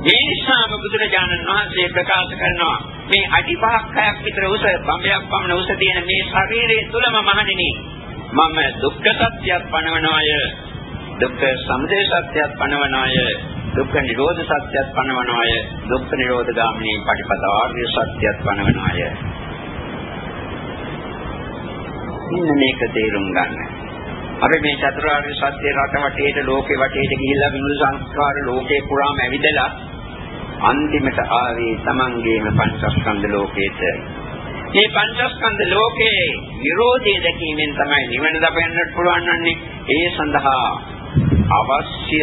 S2: මේ නිසාම බුදුරජාණන් වහන්සේ ප්‍රකාශ කරනවා මේ අඩි පහක් හයක් විතර උස බඹයක් පමණ උස තියෙන මේ ශරීරය තුලම මහණෙනි මම දුක්ඛ සත්‍යයක් පනවනවාය දුක්ඛ සමුදය සත්‍යයක් පනවනවාය දුක්ඛ නිරෝධ සත්‍යයක් පනවනවාය දුක්ඛ නිරෝධ ගාමිනී පටිපදා ආර්ය සත්‍යයක් පනවනවාය මෙන්න මේක තේරුම් ගන්න. අපි මේ චතුරාර්ය සත්‍ය රට වටේට ලෝකේ වටේට ගිහිල්ලා විමුල සංස්කාර ලෝකේ පුරාම ඇවිදලා අන්තිමට ආවේ Tamangeම පංචස්කන්ධ ලෝකේට. මේ පංචස්කන්ධ ලෝකේ විරෝධය දැකීමෙන් තමයි නිවන දපන්නට පුළුවන් වන්නේ. ඒ සඳහා අවශ්‍ය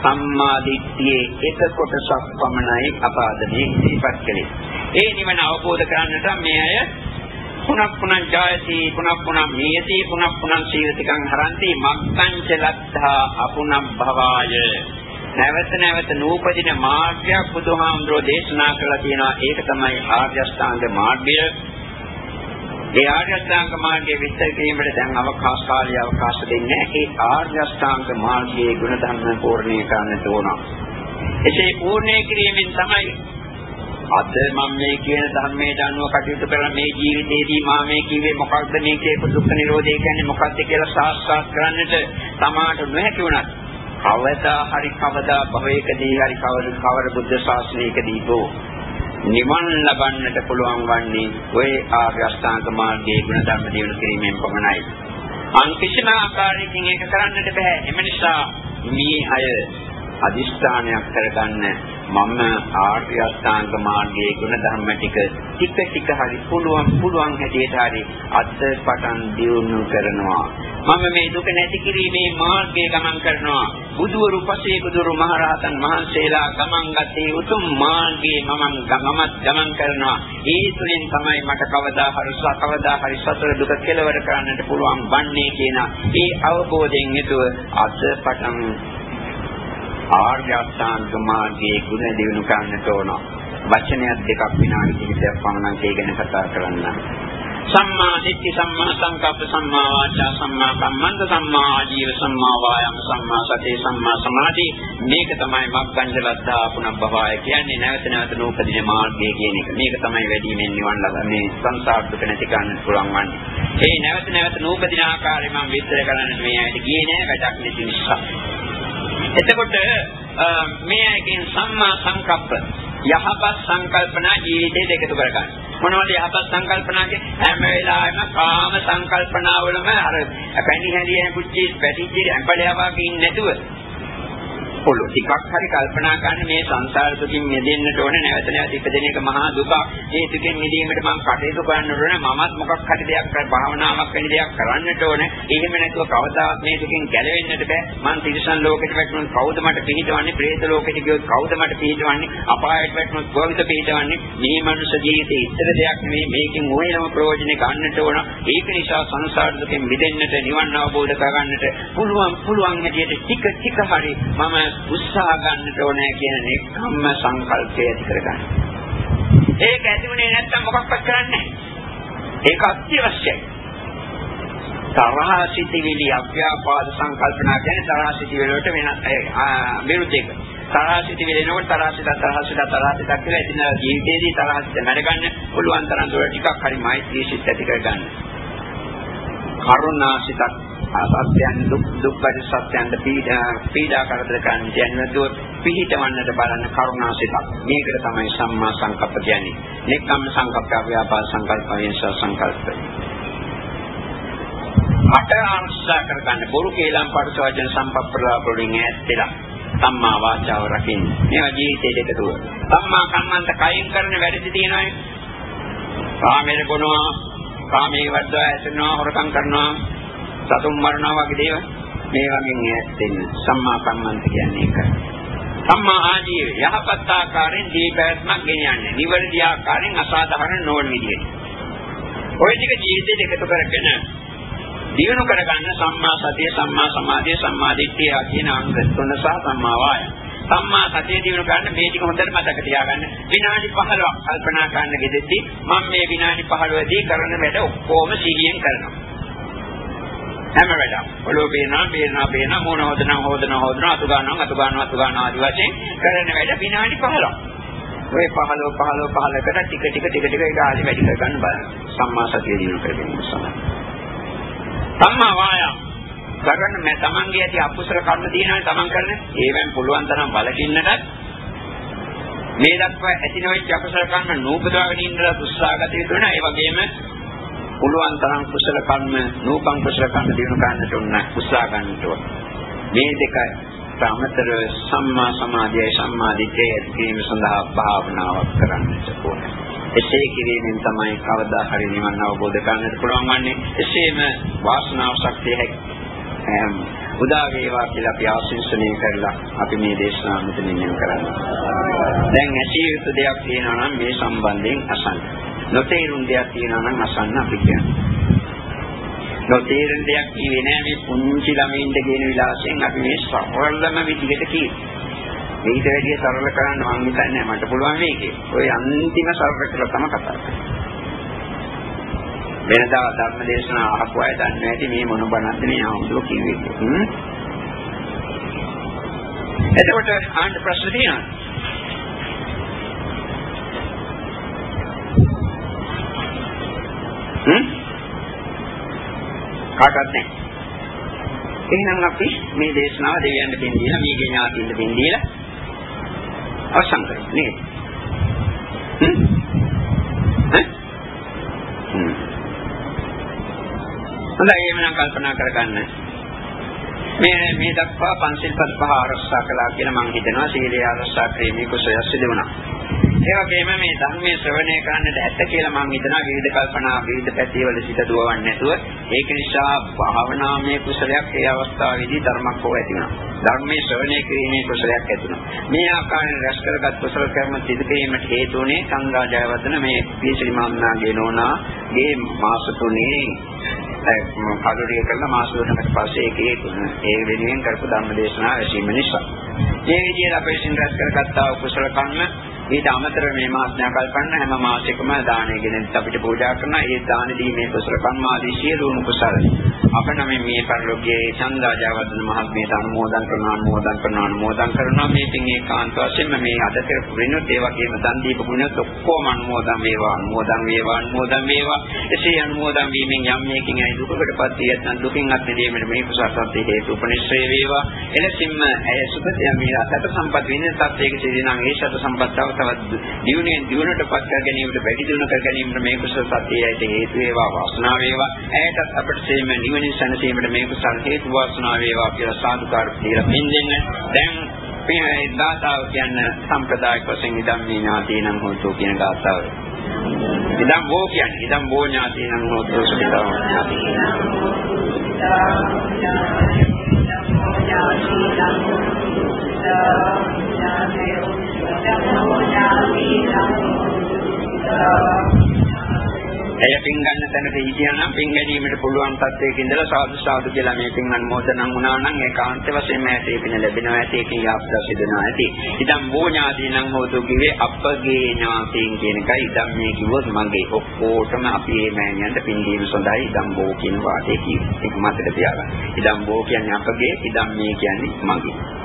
S2: සම්මා දිට්ඨියේ එක කොටසක් පමණයි අපාදමේ ඉදිරිපත් කළේ. ඒ නිවන අවබෝධ කරගන්නට මේ අය පුනක් පුනං ජායති පුනක් පුනං මියති පුනක් පුනං සීලතිකං හරಂತಿ මක්ඛංච ලද්ධා අපුනම් භවාය. නැවත නැවත නූපදින මාර්ගයක් බුදුහාමුදුරෝ දේශනා කළා තියෙනවා ඒක තමයි ආර්ය අෂ්ටාංග මාර්ගය. ඒ ආර්ය අෂ්ටාංග මාර්ගයේ විස්තර කිරීමට දැන් අවකාශ කාලය අවකාශ දෙන්නේ ඒ ආර්ය අෂ්ටාංග මාර්ගයේ ගුණධර්ම පූර්ණේ කරන්නට ඕන. එසේ පූර්ණේ කිරීමෙන් තමයි අද මම මේ කියන ධර්මයට අනුව කටයුතු කරලා මේ ජීවිතේදී මා මේ කිව්වේ මොකක්ද මේ කියපු දුක්ඛ නිරෝධය කියන්නේ මොකක්ද කියලා සාක්ෂාත් කරන්නට තමාට නොහැකි වුණත් කවදා හරි කවදා භවයකදී හරි කවර කවර බුද්ධ ශාසනයකදී තෝ නිවන් ලබන්නට පුළුවන් වන්නේ ඔය ආර්ය අෂ්ටාංග මාර්ගයේ ගුණ ධර්ම දිනු කිරීමෙන් පමණයි. අන් කිසිම ආකාරයකින් ඒක කරන්නට බෑ. එම නිසා මේ අය අදිෂ්ඨානයක් කරගන්න මම ආර්ය අෂ්ටාංග මාර්ගයේ ගුණ ධර්ම ටික ටික ටික හරි පුළුවන් පුළුවන් හැටියට හරි අත් පටන් දියුණු කරනවා. මම මේ දුක නැති කිරීමේ මාර්ගයේ ගමන් කරනවා. බුදුවරු පසේ බුදුරු මහරහතන් වහන්සේලා ගමන් ගත්තේ උතුම් මාර්ගයේ මම ගමමත් ගමන් කරනවා. ඒ තුලින් තමයි මට කවදා හරි කවදා හරි සතර දුක කෙලවර කරන්නට පුළුවන් වන්නේ කියන ඒ අවබෝධයෙන් යුතුව අත් පටන් ආර්ය අෂ්ටාංග මාර්ගයේ ගුණ දිනු ගන්නට ඕන. වචනයක් දෙකක් විනාඩි කිහිපයක් පමණ ඒ ගැන කතා කරන්න. සම්මා දිට්ඨි සම්මා සංකප්ප සම්මා වාචා සම්මා කම්මන්ත සම්මා ආජීව සම්මා වායාම සම්මා සති සම්මා සමාධි මේක තමයි මග්ගංජලද්ධා පුනබ්බවාය කියන්නේ නැවත නැවත නූපදින මාර්ගය කියන එක. මේක තමයි වැඩිමෙන් නිවන් ලබන්නේ සංසාර දුක නැති කරන්න පුළුවන් වන්නේ. ඒ නැවත නැවත නූපදින ආකාරය මම විස්තර කරන්නට මේ ඇයිද ගියේ නෑ වැඩක් නැති නිසා. එතකොට මේ අයකින් සම්මා සංකප්ප යහපත් සංකල්පනා ජීවිතේ දෙකතු කරගන්න. මොනවද යහපත් සංකල්පනා කියන්නේ? හැම වෙලාවෙම කාම සංකල්පනාවලම අර පැණි හැදියේ කුච්චි පැටිච්චි ඇඹලයා වගේ ඉන්නේ නැතුව පොළොව ටිකක් හරි කල්පනා කරන්න මේ සංසාර දුකින් මිදෙන්නට ඕන නැවත නැවත ඉපදෙන එක මහා දුක. ඒ දුකෙන් මිදීමට මම කටයුතු කරන්නට ඕන. මමත් මොකක් හරි දෙයක් කර භාවනාවක් වෙන දෙයක් කරන්නට ඕන. එහෙම නැතුව කවදාවත් මේ දුකෙන් ගැලවෙන්නට බෑ. මං තිරිසන් ලෝකෙට වැටුණොත් කවුද මට පිළිදවන්නේ? പ്രേත ලෝකෙට ගියොත් කවුද මට පිළිදවන්නේ? අපායට වැටුණොත් කොහොමද පිළිදවන්නේ? මේ මනුෂ්‍ය ජීවිතේ ඉතර දෙයක් නෙවෙයි. මේකෙන් ඕනෑම ප්‍රයෝජනෙ ගන්නට ඕන. ඒක නිසා සංසාර දුකෙන් මිදෙන්නට නිවන් අවබෝධ කරගන්නට පුළුවන් පුළුවන් හැටියට ටික ටික හරි මම උත්සාහ ගන්නට ඕනේ කියන නිකම්ම සංකල්පය ඇති කරගන්න. ඒක ඇතිුනේ නැත්තම් මොකක්වත් කරන්නේ ඒක අත්‍යවශ්‍යයි. තරහ සිටිවිලි අව්‍යාපාද සංකල්පනා කියන්නේ තරහ සිටිවිලි වලට වෙනස් විරුද්ධ එක. තරහ සිටිවිලි එනකොට තරහ සිත තරහ සිත තරහ සිත කියලා ඉතින් ජීවිතේදී තරහ සිත මැඩගන්න පුළුවන් තරම් දුර ටිකක් හරි මෛත්‍රී සිත් ඇති කරගන්න. කරුණා සිතක් සත්‍යයන් දුක් දුක්ඛ සත්‍යයන් පීඩා පීඩා කරදර කරන්නේ නැතුව පිහිටවන්නට බලන කරුණාසිතක්. මේකට තමයි සම්මා සංකප්ප කියන්නේ. නෙක්ඛම් සංකප්ප ව්‍යාපාද සංකල්ප විශ්ව සංකල්ප. අට ආංශා කරගන්න බොරු කේලම් පරිසවචන සම්පප්පලා වලින් ඈත්ලා සම්මා වාචාව රකින්න. මේවා ජීවිතයේ දෙක තුන. සම්මා කම්මන්ත කයින් කරන වැඩි තියෙනවානේ. කාමයේ බොනවා, කාමයේ වර්ධව ඇසෙනවා, හොරකම් කරනවා, සතුන් මරනවා වගේ දේවල් මේ වගේ ඈත් වෙන්න සම්මා කම්මන්ත කියන්නේ ඒක. සම්මා ආජීව යහපත් ආකාරයෙන් දීපෑත්මක් ගෙනියන්නේ. නිවැරදි ආකාරයෙන් අසාධාරණ නොවන විදිහට. ওই ටික ජීවිතේ එකතු කරගෙන දිනු කරගන්න සම්මා සතිය, සම්මා සමාධිය, සම්මා දිට්ඨිය කියන අංග තුන සහ සම්මා වාය. සම්මා සතිය දිනු ගන්න මේ ටික හොඳට මතක තියාගන්න. විනාඩි 15ක් කල්පනා කරන්න ගෙදෙද්දි මම මේ විනාඩි 15 දී කරන වැඩ ඔක්කොම සිහියෙන් කරනවා. හැම වෙලාවම ඔළුව පේනවා පේනවා පේනවා මොන හොදනවා හොදනවා හොදනවා අතු ගන්නවා අතු ගන්නවා අතු ගන්නවා ආදි වශයෙන් කරන වැඩ විනාඩි 15ක් ඔය 15 15 15කට ටික ටික ටික ටික ඒක ආදි වැඩි කර ගන්න බලන්න. සම්මා සතිය දිනු කරගෙන ඉස්සම සම්මා වායාම. කරන්න මේ තමන්ගේ ඇති අකුසල කර්ම තියෙනවනේ තමන් කරන ඒවෙන් පුළුවන් තරම් වලකින්නට මේ දක්වා ඇති නොවිච්ච අකුසල කර්ම නූපදවාගෙන ඉන්නලා උත්සාහ ගත යුතු වෙනවා ඒ වගේම පුළුවන් තරම් කුසල කර්ම නූපන් කුසල කර්ම දිනු ගන්නට උන්න උත්සාහ ගන්නට ඕන. මේ දෙක සමතර සම්මා සමාධියයි සම්මා දිට්ඨිය ඇතිවීම සඳහා භාවනාවක් කරන්නට ඕන. එසේ කිරීමෙන් තමයි කවදා හරි නිවන් අවබෝධ කරගන්නට පුළුවන් වන්නේ. එසේම වාසනාව ශක්තිය හැක් උදා වේවා කියලා අපි ආශිර්වාදනය කරලා අපි මේ දේශනාව මෙතනින් නිම කරන්නේ. දැන් ඇසිය යුතු දෙයක් තියෙනවා නම් මේ සම්බන්ධයෙන් අසන්න. නොතේරුම් දෙයක් තියෙනවා නම් අසන්න අපි කියන්නේ. නොතේරෙන දෙයක් කියේ නෑ මේ පුංචි ළමයින්ට කියන විලාසයෙන් අපි මේ සරලම විදිහට කියනවා. ඊට වැඩිය සරල කරන්න මම හිතන්නේ මට පුළුවන් මේකේ. ඔය අන්තිම සරල කරලා තමයි කතා කරන්නේ. වෙනදා ධර්ම දේශනා අහපු අය දන්නේ නැති මේ මොන බණක්ද මේ ආමුදුර කිව්වේ. එතකොට ආන්ට ප්‍රශ්න තියෙනවා. හ්ම් කාටවත් නැහැ. එහෙනම් අපි මේ දේශනාව දෙවියන්ට දෙන්න දීලා මේ ඥාතියින්ට දෙන්න දීලා අවසන් කරමු නේද? හ්ම් හ්ම් හොඳයි එහෙනම් කල්පනා කරගන්න. මේ මේ දක්වා පංචිල් පද පහ ආරක්ෂා කළා කියලා මම හිතනවා සීලය ආරක්ෂා කිරීමේ කුසලයක් සිදු වුණා. ඒ වගේම මේ ධර්මයේ ශ්‍රවණය කරන්නට ඇත්ත කියලා මම හිතනවා විවිධ කල්පනා විවිධ පැතිවල සිට දුවවන්නේ නැතුව ඒක නිසා භාවනාමය කුසලයක් ඒ අවස්ථාවේදී ධර්මයක් හෝ ඇති වෙනවා. ධර්මයේ ශ්‍රවණය කිරීමේ කුසලයක් ඇති වෙනවා. මේ ආකාරයෙන් රැස් කරගත් කුසල කර්ම සිදු කිරීමට හේතු වුණේ සංඝා ජයවර්ධන මේ පීසිරි මාම්නාගේ නෝනාගේ මාස තුනේ කලුරිය කරලා මාස දෙකකට පස්සේ ඒකේ ඒ වෙනුවෙන් කරපු ධර්ම දේශනාව ඇසීම නිසා. මේ විදිහට අපේ සින් රැස් කරගත්තා කුසල කර්ම ඊට අමතරව මේ මාසඥා කල්පන්න හැම මාසෙකම දානය ගෙන අපිට පූජා කරනවා. ඒ දාන දීමේ කුසල කර්ම ආදී සියලුම කුසල අප නම් මේ පරිලෝකයේ චන්දාජාවදන මහත්මියට අනුමෝදන් කරනවා අනුමෝදන් කරනවා අනුමෝදන් කරනවා මේ පින් ඒකාන්ත වශයෙන්ම මේ අද කරපු වෙනුත් ඒ වගේම දන් දීපු ගුණත් ඔක්කොම අනුමෝදන් වේවා අනුමෝදන් වේවා අනුමෝදන් වේවා එසේ අනුමෝදන් වීමෙන් යම් මේකින් ඇයි දුකකටපත් වී නැත්නම් දුකින් අත් මිදීමට මේ කුසල සත්‍ය හේතු උපනිශ්‍රේ වේවා එලෙසින්ම ඇය සුපතය මේ අසත සම්පත් විඳින තත්යක සිටිනම් ඒ සත සම්පත් තව තවත් දියුණුවෙන් දියුණුවටපත් කර ගැනීමට වැඩි දියුණු කර ගැනීමට මේ කුසල සත්‍යයට හේතු වේවා වාසනාව වේවා. ඇයටත් අපට සේම නිවනින් සැනසීමට මේ කුසල හේතු වාසනාව වේවා කියලා සාදුකාර කියලා පින්දෙන්න දැන් මේ දාතාව කියන්නේ සම්ප්‍රදායික වශයෙන් ඉදම් මේ ඥාතීනම් හොතු කියන දාතාව. ඉදම් බෝ කියන්නේ ඉදම් බෝ ඥාතීනම් හොතු සුඛිතාව එය පින් ගන්න තැනක හිටියනම් පින් ගැනීමට පුළුවන් තත්වයක ඉඳලා සාදු සාදු කියලා මේ පින් අනුමෝදනම් වුණා නම් ඒකාන්ත වශයෙන්ම ඇටේ පින ලැබෙනවා ඇටි ඒකේ යාප්ත සිදෙනවා ඇති. ඉතින් බෝඥාදීනම් හොතු කිව්වේ අපගේ ඥාතීන් කියන එකයි ඉතින් මේ කිව්වොත් මගේ ඔක්කොටම අපි මේ මෑණියන්ට පින් දීම සඳහායි ඉතින් බෝ කියන වාදේ කිව්වේ. ඒක මතක තියාගන්න. ඉතින් බෝ කියන්නේ අපගේ ඉතින් මේ කියන්නේ මගේ.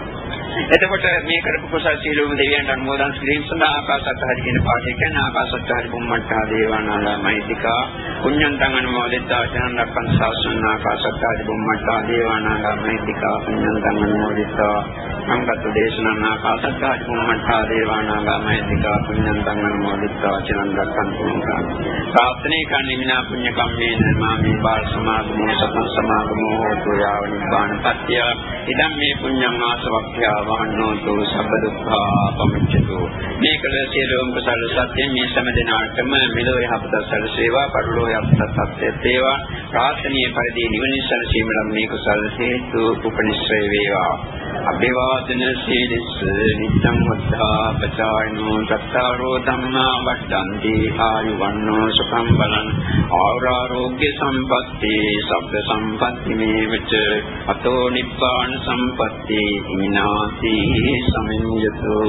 S2: එතකොට මේ කරපු කුසල් සීලෝම දෙවියන්ට අනුමෝදන් කිරීම සඳහා ආකාශත්හරි කියන පාඩේ කියන ආකාශත්හරි බුම්මට්ටා දේවානාලා මෛතිකා පුඤ්ඤන්තං අනුමෝදිතා චනන්දක්කන් සාසන ආකාශත්හරි බුම්මට්ටා දේවානාලා මෛතිකා පුඤ්ඤන්තං අනුමෝදිතා සංගත දේශනං ආකාශත්හරි බුම්මට්ටා දේවානාලා මෛතිකා පුඤ්ඤන්තං අනුමෝදිතා චනන්දක්කන් පුඤ්ඤං ප්‍රාර්ථනේ කන්නිමිනා පුඤ්ඤ කම්මේන මාමේ බාල සමාගමෝ සතං සමාගමෝ හෝතු යාව නිබ්බාන පත්‍ය. ඉදම් මේ පුඤ්ඤං ආසවක්ඛ්‍යා වහන්නෝතු සබ්බ දුක්ඛා පමුච්චතු මේ කල සියලුම කුසල සත්‍ය මේ සෑම දිනාටම මෙලෝ යහපත සැලසේවා පරිලෝ යහපත සත්‍ය තේවා. ප්‍රාර්ථනීය පරිදි නිවන සැලසීමට මේ කුසල හේතු උපනිශ්‍රේ වේවා. අභිවාදන සීලස් නිච්ඡං වද්ධා පචායනෝ සත්තාරෝ ධම්මා වඩ්ඩන්ති ආයුවන්නෝ සුඛං බලං. ආරෝග්‍ය සම්පatti සබ්බ සම්පatti මේ වෙච්ච අතෝ නිබ්බාන සම්පatti ඉනා සමිඤ්ඤතෝ